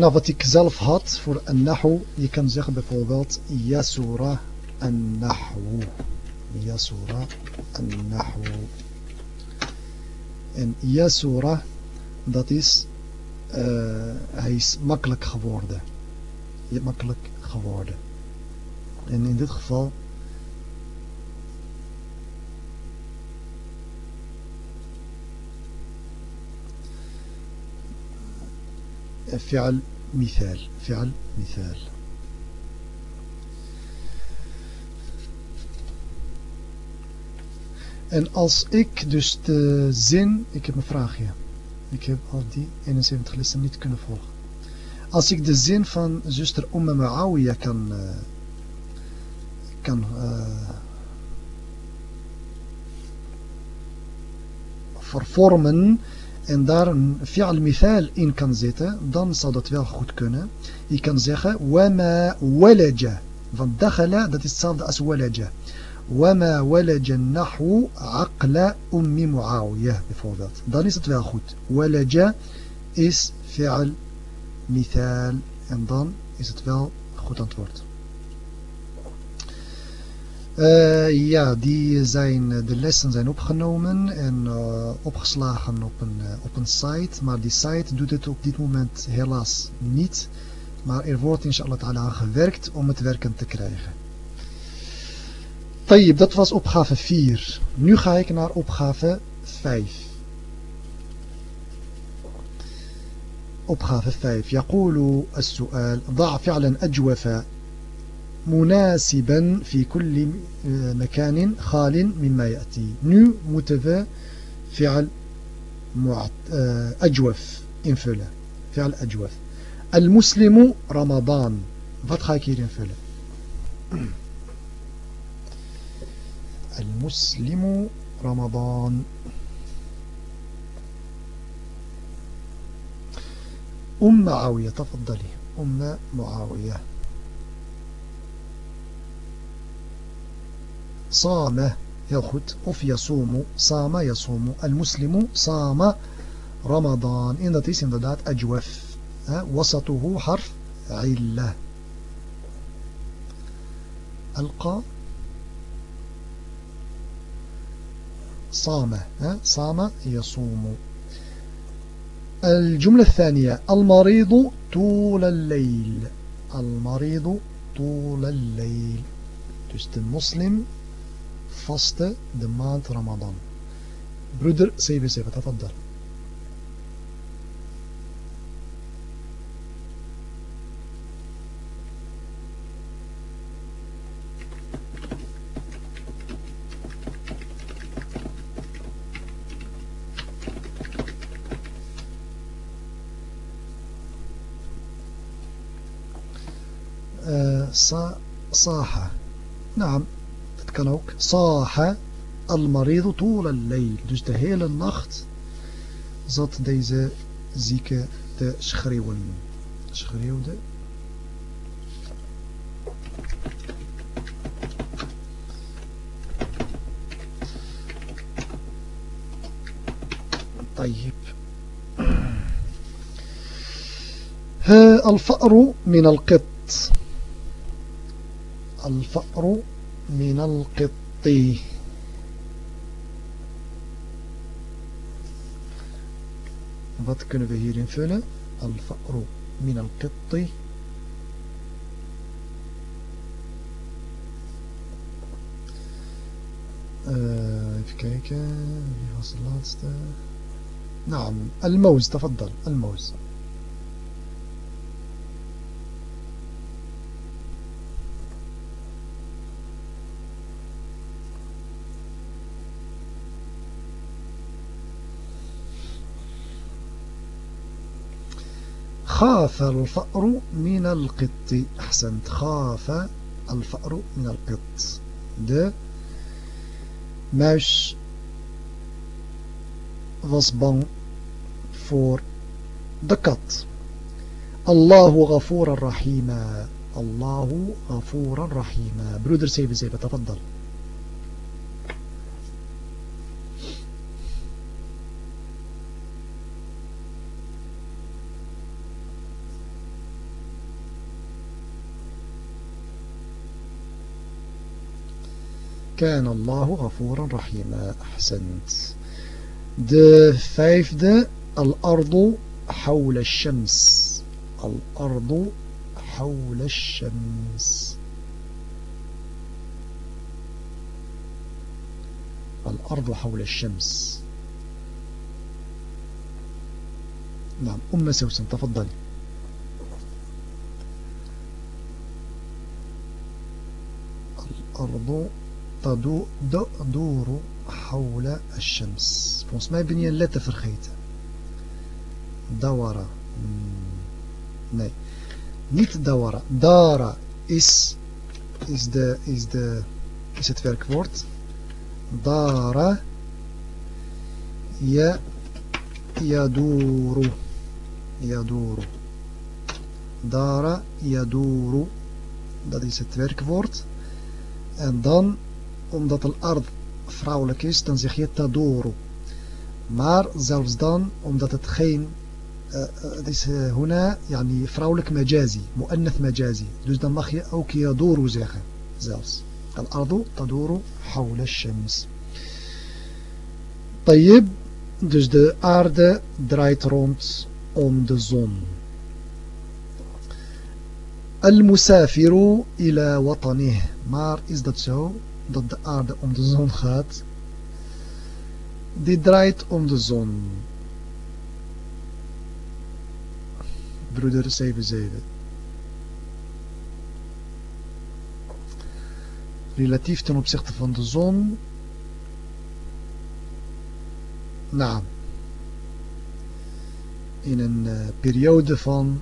nou, wat ik zelf had voor een nahu, je kan zeggen bijvoorbeeld yasura een nahu. Yasura een nahu. En yasura, dat is, uh, hij is makkelijk geworden. Makkelijk geworden. En in dit geval فعل مثال فعل مثال En als ik dus de zin, ik heb een vraagje. Ik heb al die 71 lessen niet kunnen volgen. Als ik de zin van zuster Umm Muawiyah kan, uh, kan uh, vervormen en daar een fi'al mithal in kan zetten, dan zal dat wel goed kunnen. Je kan zeggen, wama walaja. Want dakhala, dat is hetzelfde als walaja. وما ولج النحو عقل أم معاوية bijvoorbeeld dan is het wel goed ولج is fi'al مثال en dan is het wel goed antwoord uh, ja, die zijn, de lessen zijn opgenomen en uh, opgeslagen op een, uh, op een site. Maar die site doet het op dit moment helaas niet. Maar er wordt inshallah ta'ala gewerkt om het werken te krijgen. طيب dat was opgave 4 nu ga ik naar opgave 5 opgave 5 يقول السؤال ضع فعلا أجوف مناسبا في كل مكان خال مما يأتي. Nu moeten فعل أجوف invullen فعل أجوف. المسلم رمضان. ik hier invullen المسلم رمضان. أم معاوية تفضلي. أم معاوية. صام heel goed of يصوم صام يصوم. المسلم صام رمضان. en dat is inderdaad أجوف. وسطه حرف علة. ألقى. صام صام يصوم. الجملة الثانية المريض طول الليل. المريض طول الليل. dus moslim vaste de maand Ramadan broeder 77 تفضل صاح نعم het kan ook صاح المريض طول الليل dus de hele nacht zat deze zieke te schreeuwen schreeuwde طيب الفأر من القط الفأر من القط Wat kunnen we hier invullen? Al-fa'ru min al-qitti. Uh, even kijken. Wie was de laatste? Nou, al-moos, tafaddal. Al-moos. خاف الفأر من القط أحسنت خاف الفأر من القط de muis was bang voor de Allahu ghafuran rahima Allahu ghafuran rahima broeder 77 تفضل كان اللَّهُ غَفُورًا رَحِيمًا. أحسنت. De vijfde, al-ardu حول الشمس. الأرض حول الشمس. الأرض حول الشمس. نعم أم سوسن تفضلي. الأرض تدو دور حول الشمس. فونس ما بنيا لا تفرخيت دورة ناي نيت دورة دارة إس إس دا إس دا إس اتفرك وورد دارة يا يدور يدور دارة يدور دا إس اتفرك وورد en dan omdat al ard vrouwelijk is dan zeg je taduru maar zelfs dan omdat het geen het is huna yani vrouwelijk majazi muannath majazi dus dan mag je ook yaduru zeggen zelfs al ardu taduru hawla shams طيب dus de aarde draait rond om de zon Al-musafiru ila watanih. Maar is zo? Dat de aarde om de zon gaat? Die draait om de zon. Broeder 77. Relatief ten opzichte van de zon. Nou. In een uh, periode van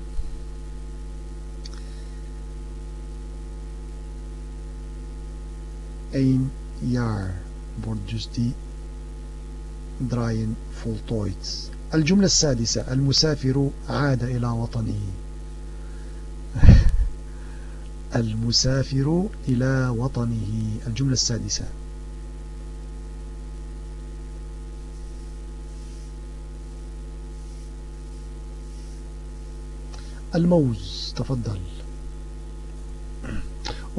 één jaar wordt dus die draaien voltooid. الجملة السادسة المسافر عاد إلى وطنه. المسافر إلى وطنه. الجملة السادسة. الموز تفضل.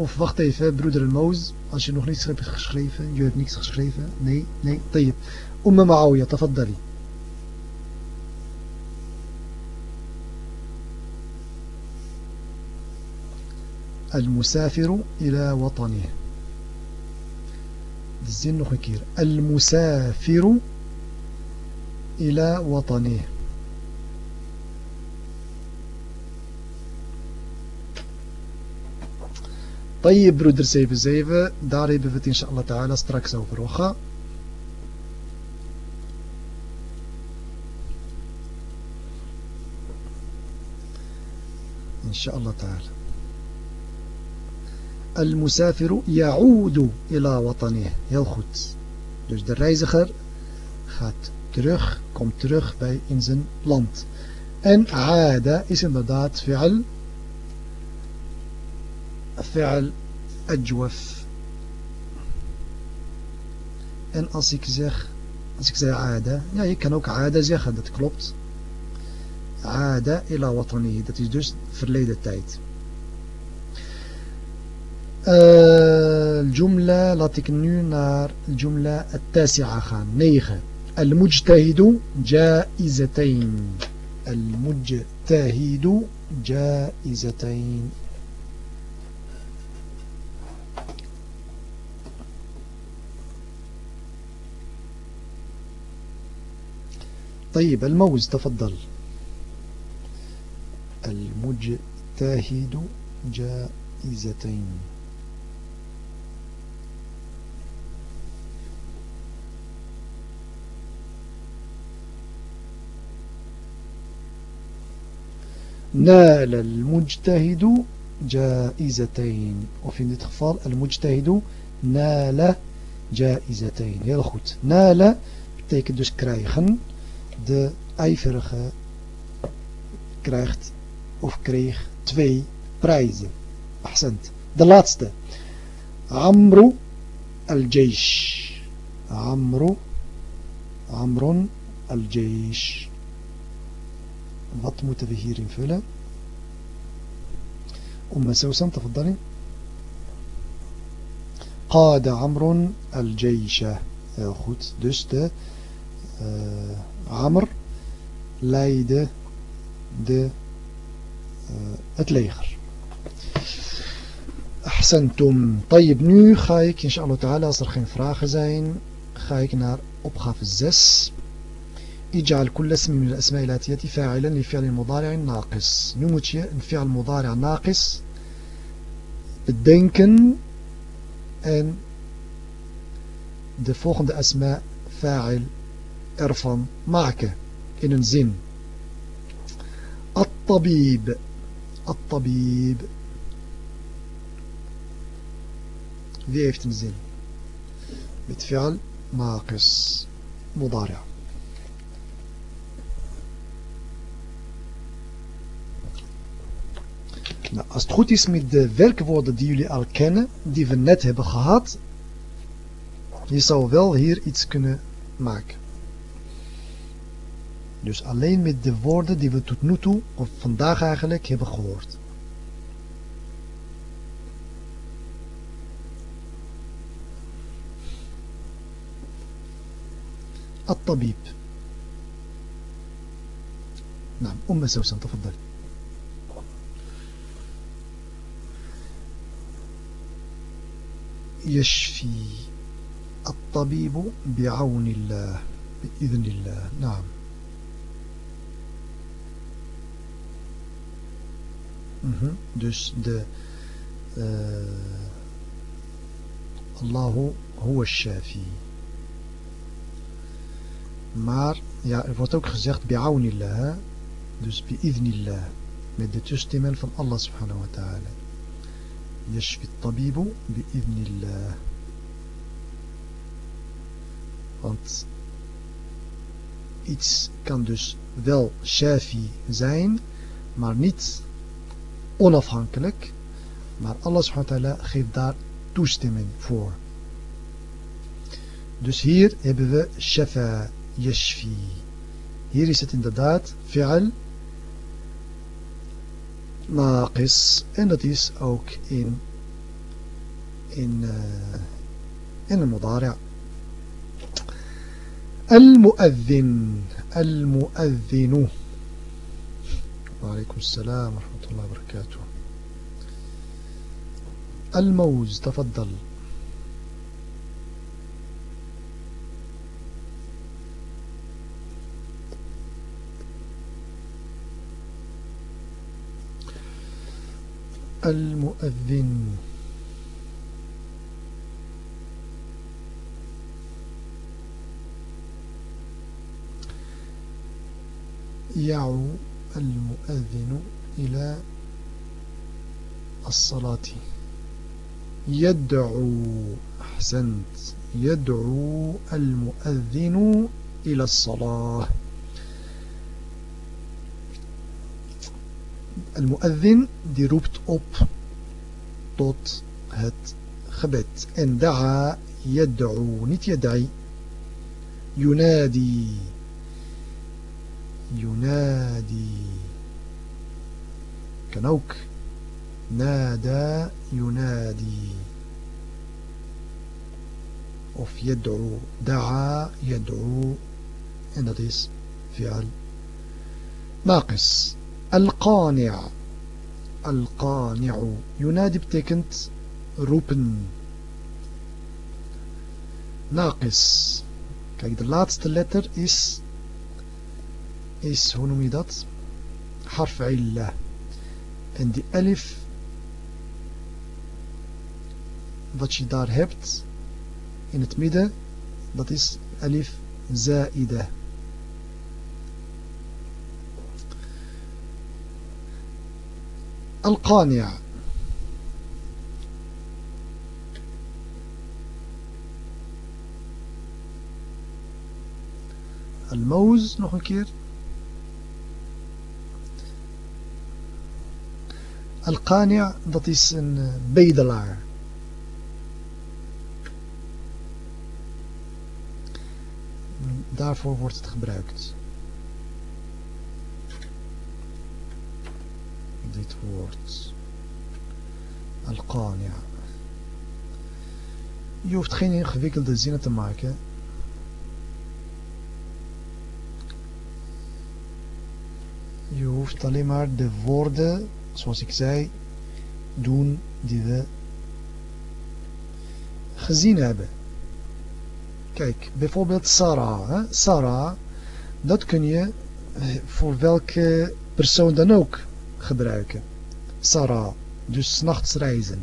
Of wacht even, broeder Moos, als je nog niets hebt geschreven, je hebt niets geschreven. Nee, nee, طيب. أم معاوية تفضلي. المسافر إلى وطنه. Een keer. المسافر إلى وطنه. طيب broeder 77 daar hebben we het inshallah ta'ala straks over وخا إن شاء الله تعالى المسافر يعود إلى وطنه dus de reiziger gaat terug komt terug bij in zijn land en aada is inderdaad fi'al فعل أجوف. إن أصيك زيخ أصيك زي عادة. يعني كان أوك عادة زيخ هذا تكلبت عادة إلى وطني هذا تجدوس فرليد التايت آه، الجملة لا تكنو نار الجملة التاسعة خان نيخة. المجتهد جائزتين. المجتهد جائزتين. طيب الموز تفضل. المجتهد جائزتين. نال المجتهد جائزتين. وفي dit المجتهد نال جائزتين. heel goed نال betekent krijgen de ijverige krijgt of kreeg twee prijzen. Ahsend. De laatste. Amru al-Jaysh. Amru. Amrun al-Jaysh. Wat moeten we hierin vullen? أم سوسن تفضلي قاد عمرو الجيش heel goed dus de uh, Amr لايد د أتليخر. أحسنتم. طيب Ahsantum. خايك إن شاء الله تعالى als er geen vragen zijn, ga ik naar opgave اجعل كل اسم من الأسماء الاتية فاعلا لفعل مضارع ناقص. نموتي ان فعل مضارع ناقص. بدنكن أن دفوخ أسماء فاعل ervan maken in een zin. At-tabib. At-tabib. Wie heeft een zin? Met fi'al naqis. Mudari'. Nou, als het goed is met de werkwoorden die jullie al kennen, die we net hebben gehad, je zou wel hier iets kunnen maken. Dus alleen met de woorden die we tot nu toe, of vandaag eigenlijk, hebben gehoord. الطبيب نعم أم سوسن تفضل يشفي الطبيب بعون الله بإذن الله نعم dus de uh, Allahu huwa shafi maar ja er wordt ook gezegd bi'aunillah dus bi'idhnillah met de toestemming van Allah subhanahu wa ta'ala الطبيب بإذن الله want iets kan dus wel shafi zijn maar niet onafhankelijk. Maar Allah subhanahu geeft daar toestemming voor. Dus hier hebben we shafa, yashfi. Hier is het inderdaad fi'al naqis. En dat is ook in, in, uh, in een mudari'. المؤذن المؤذن وعليكم السلام ورحمة الله وبركاته. الموز تفضل. المؤذن. يعو المؤذن إلى الصلاة. يدعو أحسنت يدعو المؤذن إلى الصلاة. المؤذن die roept op tot het gebed en da'a yad'u niet yad'i yunadi ينادي. ook نادى ينادي. of يدعو. دعا يدعو. dat is فعل. ناقص. القانع. القانع. ينادي betekent roepen ناقص. Kijk de laatste letter is is, hoe noem je dat? Harf illa. En die elif, wat je daar hebt, in het midden, dat is alif zaide. القانع الموز nog een keer Al-Qani' dat is een uh, bedelaar. Daarvoor wordt het gebruikt. Dit woord. Al-Qani' Je hoeft geen ingewikkelde zinnen te maken. Je hoeft alleen maar de woorden zoals ik zei, doen die we gezien hebben. Kijk, bijvoorbeeld Sarah. Hè? Dat kun je voor welke persoon dan ook gebruiken. Sarah, dus nachts reizen.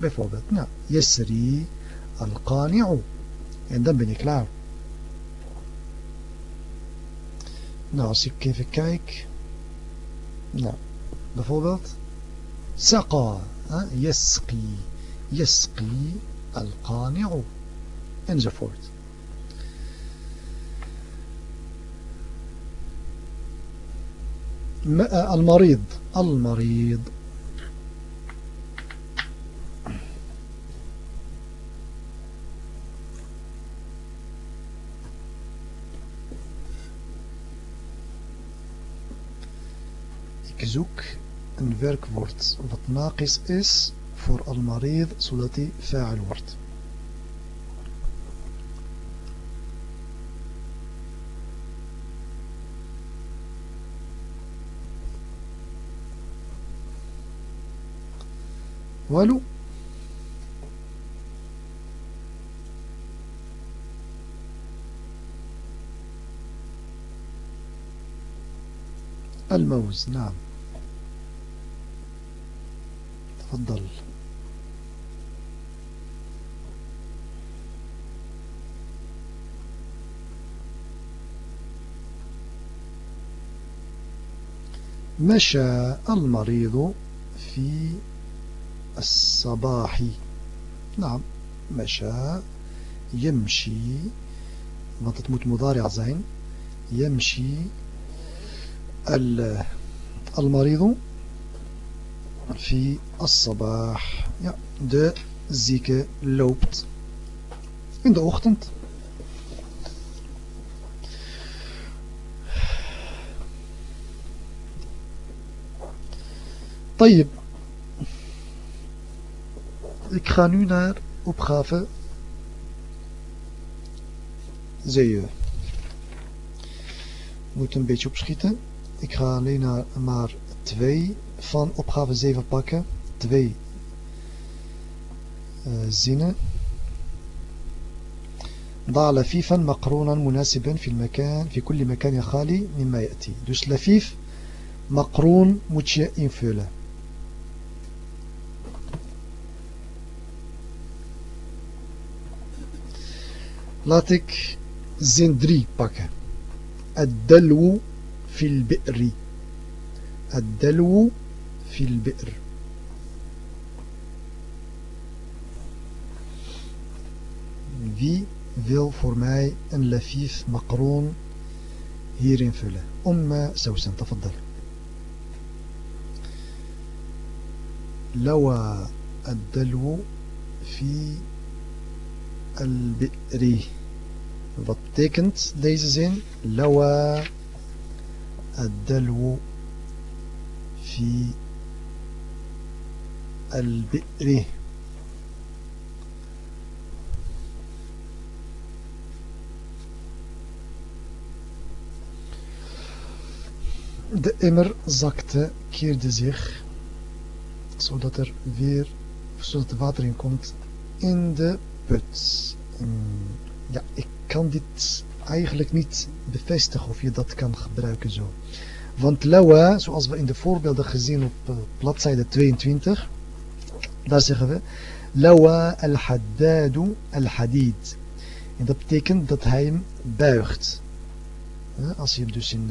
bijvoorbeeld. Nou, yasri al-qani'u. En dan ben ik klaar. Nou, als ik even kijk. Nou, bijvoorbeeld. Saqa. Yasqi. Yasqi al-qani'u. Enzovoort. المريض المريض Ik zoek een werkwoord wat naqis is voor al-marid, zodat hij fa'al wordt. والو الموز نعم تفضل. مشى المريض في الصباح. نعم مشى. يمشي. want het moet مضارع zijn يمشي. المريض في الصباح ja, de zieke loopt in de ochtend طيب Ik ga nu naar opgave 7. Moet een beetje opschieten. Ik ga alleen naar maar 2 van opgave 7 pakken. 2 uh, zinnen. ضع لفيفا مقرونا مناسبا في المكان في كل مكان خالي مما يأتي dus لفيف مقرون moet je invullen Laat ik zin 3 pakken. الدلو في البئر الدلو في البئر Wie wil voor mij een lafif makroon hierin vullen? Umma Sausan, تفضل. لوى الدلو في al-bi'ri. Wat betekent deze zin? Lawa ad-dalwu fi al-bi'ri. De emmer zakte, keerde zich, zodat er weer, zodat er water in komt in de put. Ja, ik kan dit eigenlijk niet bevestigen of je dat kan gebruiken zo. Want lawa, zoals we in de voorbeelden gezien op uh, bladzijde 22, daar zeggen we lawa al-haddadu al-hadid. En dat betekent dat hij hem buigt. als je hem dus in,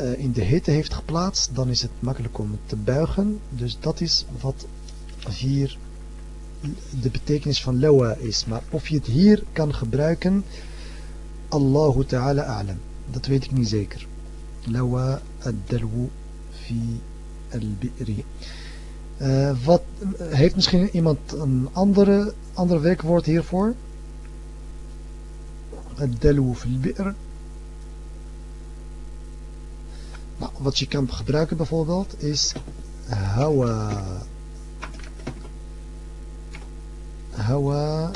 uh, in de hitte heeft geplaatst, dan is het makkelijk om te buigen. Dus dat is wat hier de betekenis van lawa is. Maar of je het hier kan gebruiken, Allahu ta'ala a'lam. Dat weet ik niet zeker. Lawa ad-dalwu fi al-Biri. Eh, wat, heeft misschien iemand een andere, ander werkwoord hiervoor? Delu fil bi'r. Nou, wat je kan gebruiken bijvoorbeeld is hawa. Hawa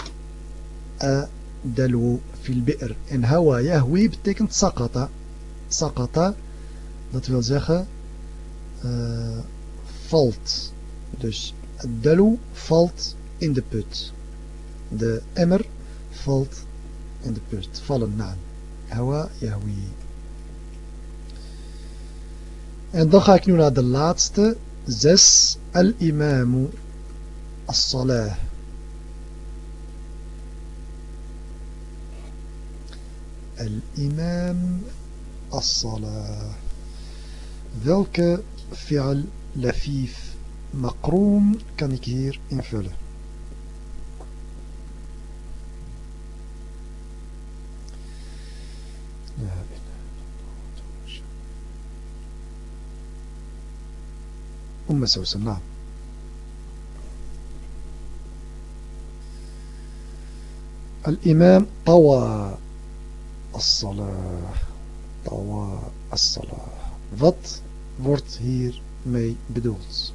delu fil bi'r. En hawa yahwi betekent sakata. Sakata, dat wil zeggen eh, valt. Dus Dalu valt in de put. De emmer valt in de put. Vallen naam. Hawa Yahwi. En dan ga ik nu naar de laatste. Zes. Al-imamu. As-salah. Al-imam. As-salah. Welke فعل لفيف مقرون كان كهير انفله أم سوسن نعم. الإمام طوى الصلاة طوى الصلاة. ضط wordt hiermee bedoeld?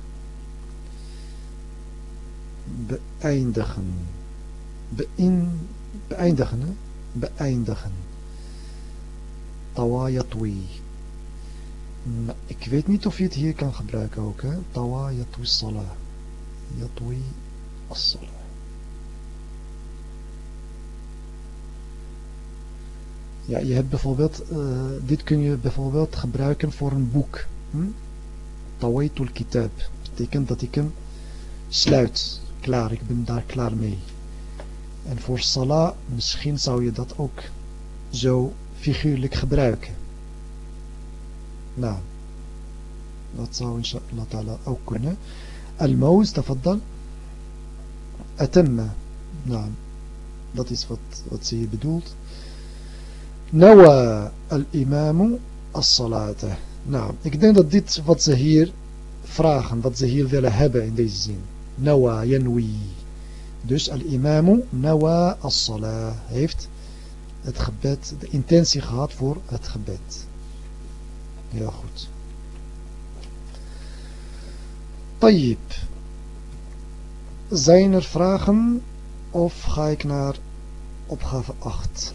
Beëindigen. Bein, beëindigen. Beëindigen. Tawayatwi. Ik weet niet of je het hier kan gebruiken ook. Hè? Tawayatwi salah. Yatwi as-salah. Ja, je hebt bijvoorbeeld, uh, dit kun je bijvoorbeeld gebruiken voor een boek. Hm? Tawaitul kitab. Betekent dat ik hem sluit. Klaar, ik ben daar klaar mee. En voor salah, misschien zou je dat ook zo figuurlijk gebruiken. Nou, dat zou inshallah ta'ala ook kunnen. Al-Maus, tafaddal. Atemma. Nou, dat is wat, wat ze hier bedoelt. Nawa al-imamu as-salata. Nou, ik denk dat dit wat ze hier vragen, wat ze hier willen hebben in deze zin. Nawa yanwi. Dus al-imamu nawa as-salah heeft het gebed, de intentie gehad voor het gebed. Heel goed. Tayyip. Zijn er vragen of ga ik naar opgave 8?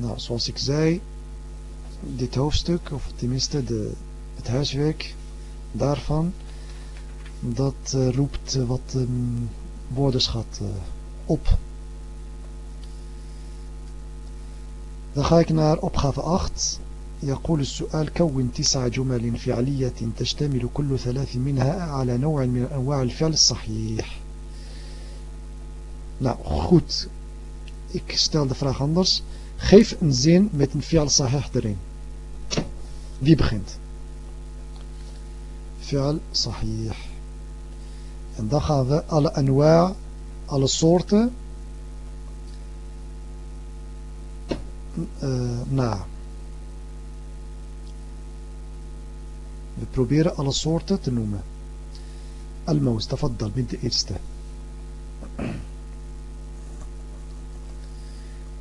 Nou, zoals ik zei, dit hoofdstuk, of tenminste de, het huiswerk daarvan, dat uh, roept uh, wat um, woordenschat uh, op. Dan ga ik naar opgave 8. يقول السؤال كون تسع جمل فعلية تشتمل كل ثلاث منها على نوع من أنواع الفعل الصحيح Nou goed, ik stel de vraag anders. Geef een zin met een fi'al sahih erin. Wie begint? Fi'al sahih. En dan gaan we alle anwa, alle soorten uh, na. We proberen alle soorten te noemen. Al-Maus, tafaddal, met de eerste.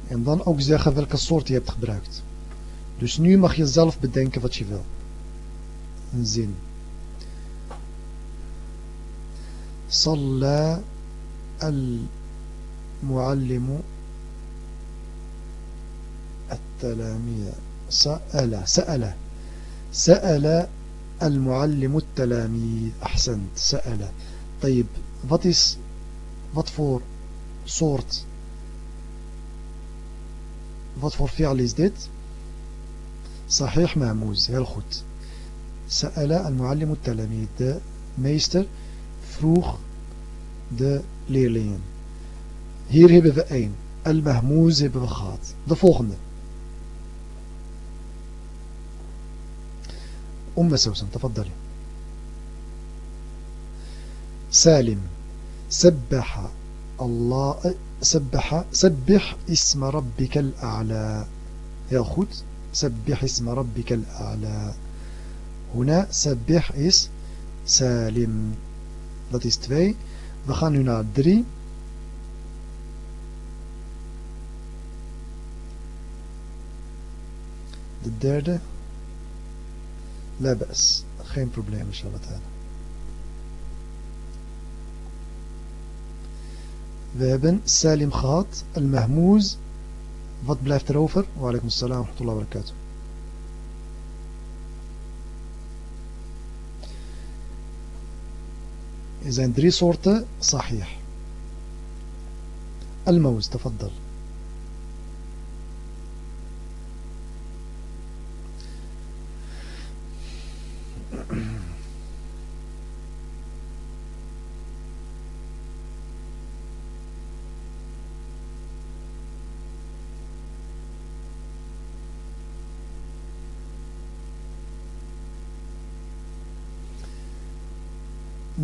En dan ook zeggen welke soort je hebt gebruikt. Dus nu mag je zelf bedenken wat je wil. Een zin. صلى المعلم التلاميذ سأل سأل سأل المعلم التلاميذ أحسنت سأل طيب wat is wat voor soort Wat voor fi'al is dit? Sahih ma'mouz, heel goed. Sa'ala al-muallim al-talamid. De meester vroeg de leerlingen. Hier hebben we één. Al-mahmouz hebben we gehad. De volgende. أم سوسن تفضلي سالم سبح الله سبح سبح اسم ربك الأعلى. heel goed سبح اسم ربك الأعلى. هنا سبح is سالم. Dat is 2 we gaan nu naar 3 de derde. لا بأس geen probleem إن شاء الله تعالى We hebben Salim gehad, Al-Mahmouz. Wat blijft er over? Wa alaikum salam wa rahmatullahi wa barakatuh. Er zijn drie soorten sahih. Al-Mauz, tafaddal.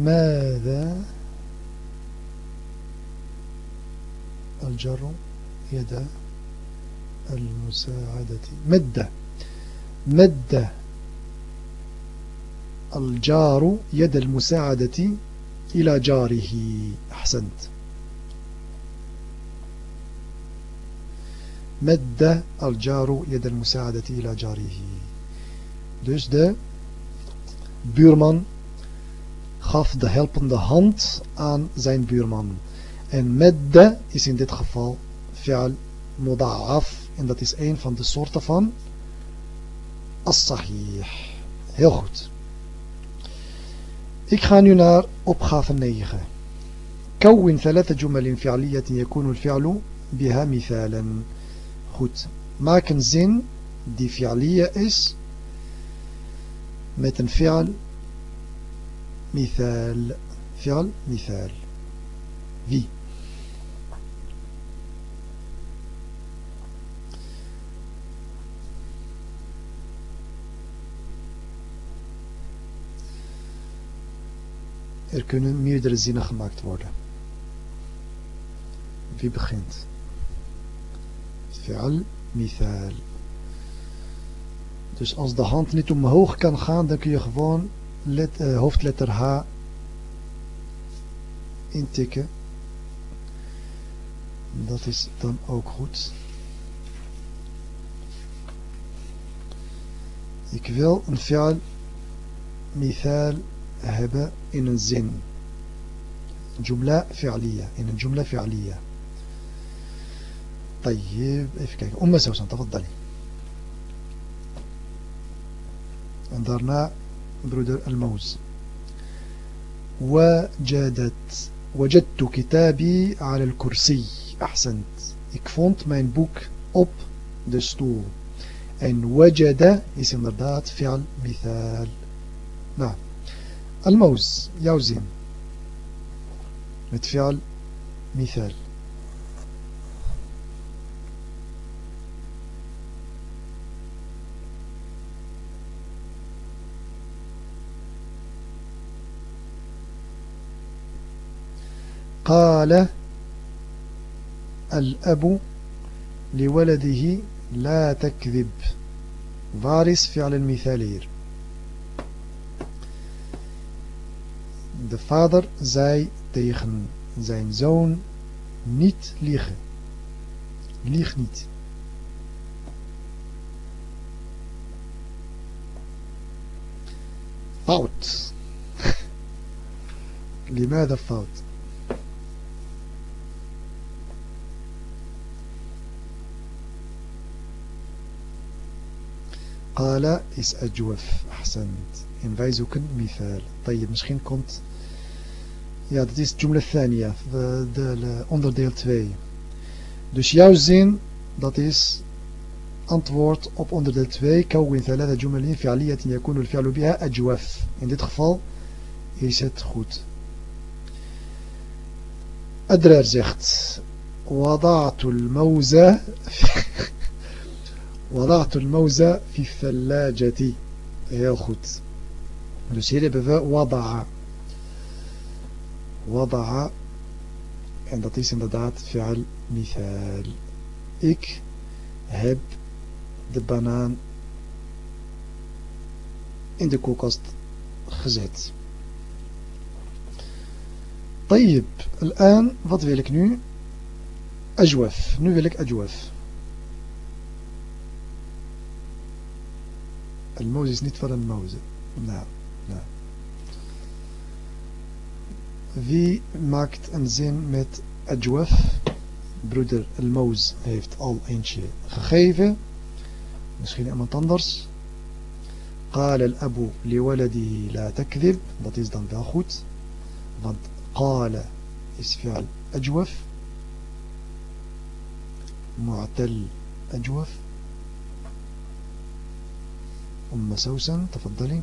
ماذا الجر يد المساعدة؟ مد. مد الجار يد المساعدة إلى جاره. أحسنت. مد الجار يد المساعدة إلى جاره. Dus de buurman gaf de helpende hand aan zijn buurman. En medde is in dit geval fi'al muda'af. En dat is een van de soorten van as-sahih. Heel goed. Ik ga nu naar opgave 9. كون ثلاث جمل فعلية يكون الفعل بها مثالا goed maak een zin die fi'aliyya is met een fi'al مثال فعل مثال wie Er kunnen meerdere zinnen gemaakt worden. Wie begint? Fi'al mithal. Dus als de hand niet omhoog kan gaan, dan kun je gewoon let, uh, hoofdletter H intikken. Dat is dan ook goed. Ik wil een fi'al mithal hebben in een zin. جملة فعلية in een جملة فعلية طيب even kijken أم سوسن تفضلي en daarna الموز وجدت وجدت كتابي على الكرسي أحسنت ik vond mijn boek op de stoel en wajada is inderdaad fi'al mithal nou الموز jouw zin met fi'al مثال قال الأب لولده لا تكذب فارس فعل المثالير De vader zei tegen zijn zoon niet liegen. Lieg niet. Fout. لماذا fout? قال is أجوف أحسنت. إن فايزوك مثال. طيب مش مشخين كنت؟ يا ده is جملة ثانية. Onderdeel ديل تفاي دوش zin dat is antwoord أندر ديل تفاي كون ثلاثة جمل فعلية يكون الفعل بها أجوف. إن dit geval is het أدرار زيخت. وضعت الموزة في وضعت الموزة في الثلاجة heel goed Dus hier hebben we wada'a. Wada'a. En dat is inderdaad fi'al mithal. Ik heb de banaan in de koelkast gezet. طيب الآن wat wil ik nu أجوف nu wil ik أجوف الموز is niet van een moze nou Wie maakt een zin met ajwaf? Broeder El-Mouz heeft al eentje gegeven. Misschien iemand anders. قال الأب لولده لا تكذب dat is dan wel goed want قال is فعل أجوف معتل أجوف أم سوسن تفضلي.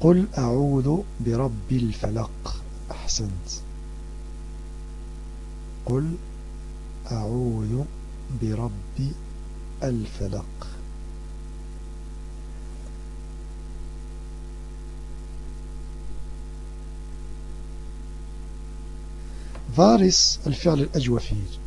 قل أعوذ برب الفلق. أحسنت. قل أعوذ برب الفلق. فارس الفعل الأجوفي.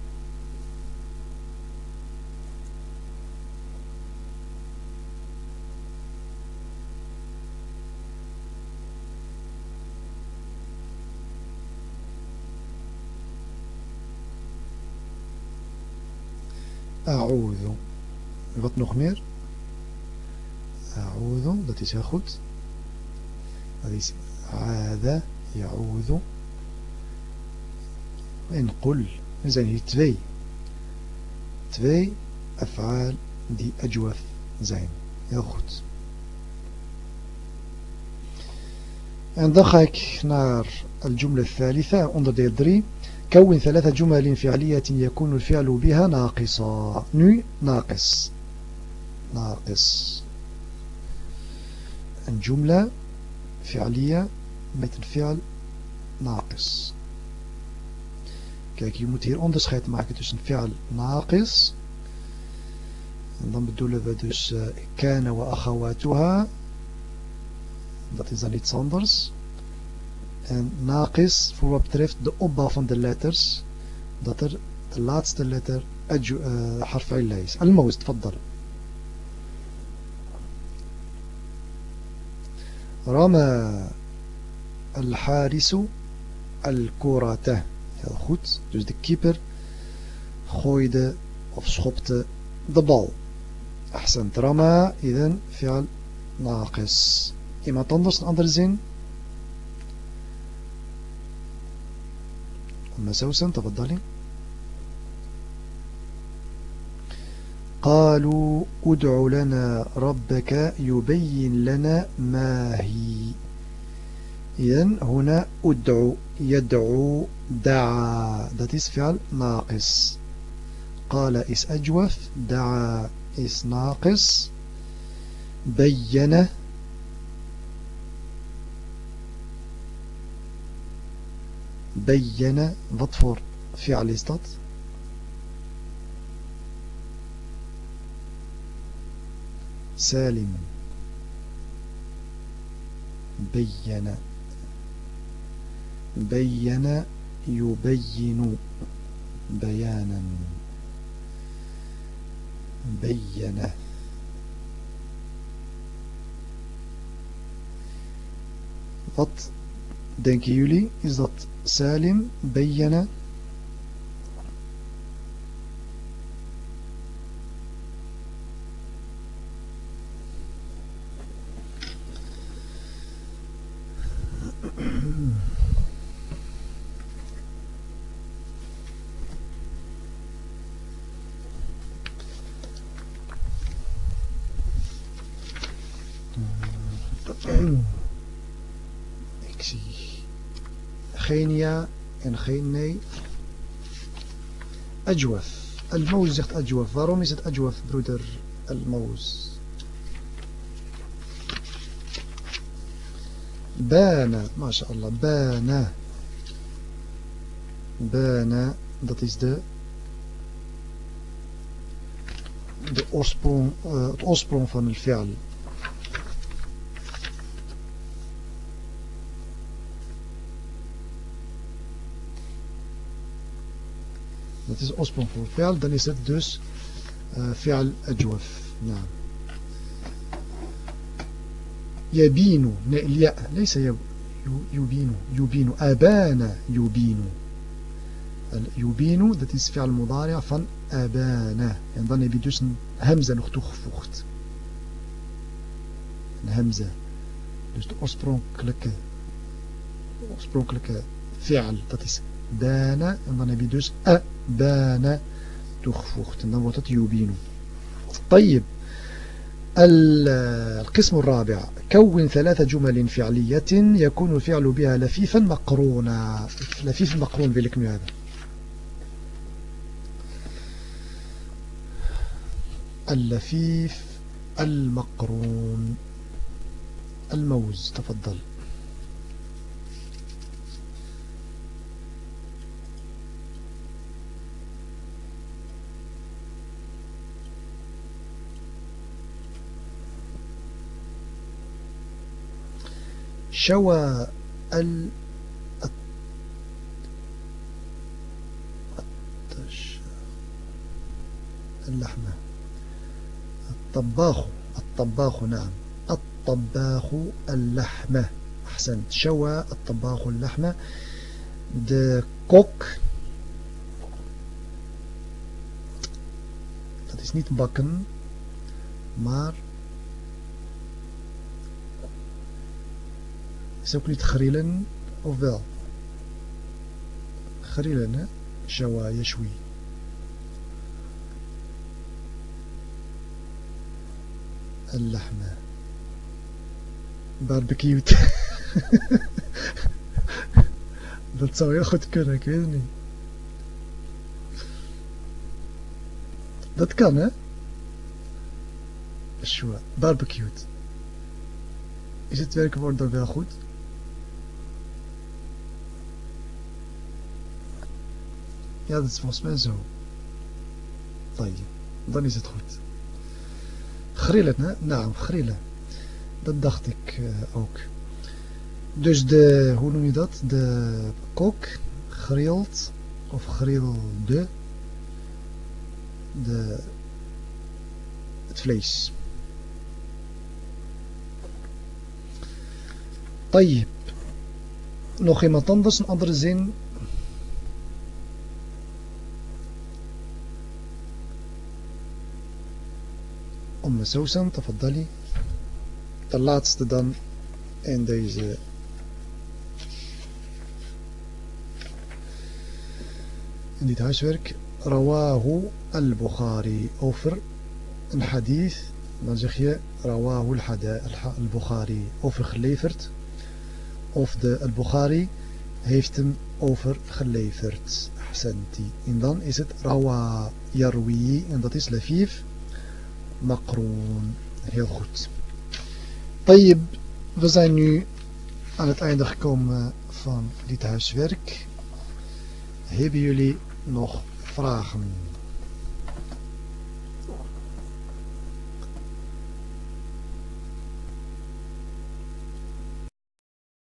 A'udhu. Wat nog meer? A'udhu, dat is heel goed. Dat is Aada, Ya'udhu. En Qul. Er zijn hier twee. Twee af'aal die ajwaf zijn. Heel goed. En dan ga ik naar الجملة الثالثة onderdeel 3 كون ثلاثة جمل فعلية يكون الفعل بها ناقصا نو ناقص. ناقص. الجملة فعلية مثل فعل ناقص. كيك يموت هير اندسخيط معك تسن فعل ناقص. نضم بدولة بدوس كان وأخواتها. ذات إذا نتصندرس En naqis voor wat betreft de opbouw van de letters. Dat er de laatste letter حرف علة is. الموز تفضل. رمى الحارس الكرة Heel goed. Dus de keeper gooide of schopte de bal. Ahsant rama, idan fi'al naqis. Iemand anders een andere zin? أم سوسن تفضلي. قالوا ادع لنا ربك يبين لنا ما هي. إذن هنا ادعو يدعو دعا. Is فعل ناقص. قال is أجوف دعا. is ناقص بين بين وطفور في عليستات سالم. بين. بين يبين بيانا. بين. وط دنكي يولي is dat سالم بين Mm-hmm. geen ja en geen nee. Ajwaf. Al-Mouz zegt Ajwaf. Waarom is het Ajwaf, broeder Al-Mouz? Bana, mashallah, bana. Bana, dat is de, de oorsprong, uh, het oorsprong van het fi'al. Dat is oorsprong voor fi'al, dan is het dus uh, fi'al ajwaf. Nou. يبين الياء ليس يبين يبين أبان يبين يبين dat is fi'al mudari' van أبانا en dan heb je dus een hamza nog toegevoegd een hamza dus de oorspronkelijke oorspronkelijke fi'al dat is bana en dan heb je dus a bana toegevoegd en dan yubinu طيب القسم الرابع كون ثلاث جمل فعلية يكون الفعل بها لفيفا مقرونا. لفيف مقرون nu hebben اللفيف المقرون. الموز تفضل. شوى ال اللحمة. الطباخ الطباخ نعم. الطباخ اللحمة. أحسنت. شوى الطباخ اللحمة. د كوك dat is بكن bakken maar is ook niet grillen of wel grillen hè شوى يشوي اللحمة باربكيوت dat zou heel goed kunnen, ik weet het niet. Dat kan hè Sure, barbecued. Is het werkwoord dan wel goed? Ja, dat is volgens mij zo. Dan is het goed. Grillen, hè? Nou, grillen. Dat dacht ik eh, ook. Dus de, hoe noem je dat? De kok grilt, of grilde, de, het vlees. Tayyip. Nog iemand anders, een andere zin. أم سوسن تفضلي de laatste dan in deze in dit huiswerk rawahu al-Bukhari over een hadith dan zeg je rawahu al-Bukhari overgeleverd of de al-Bukhari heeft hem overgeleverd ahsanti en dan is het rawa yarwi en dat is lafif Macron Heel goed. Tayyib, we zijn nu aan het einde gekomen van dit huiswerk. Hebben jullie nog vragen?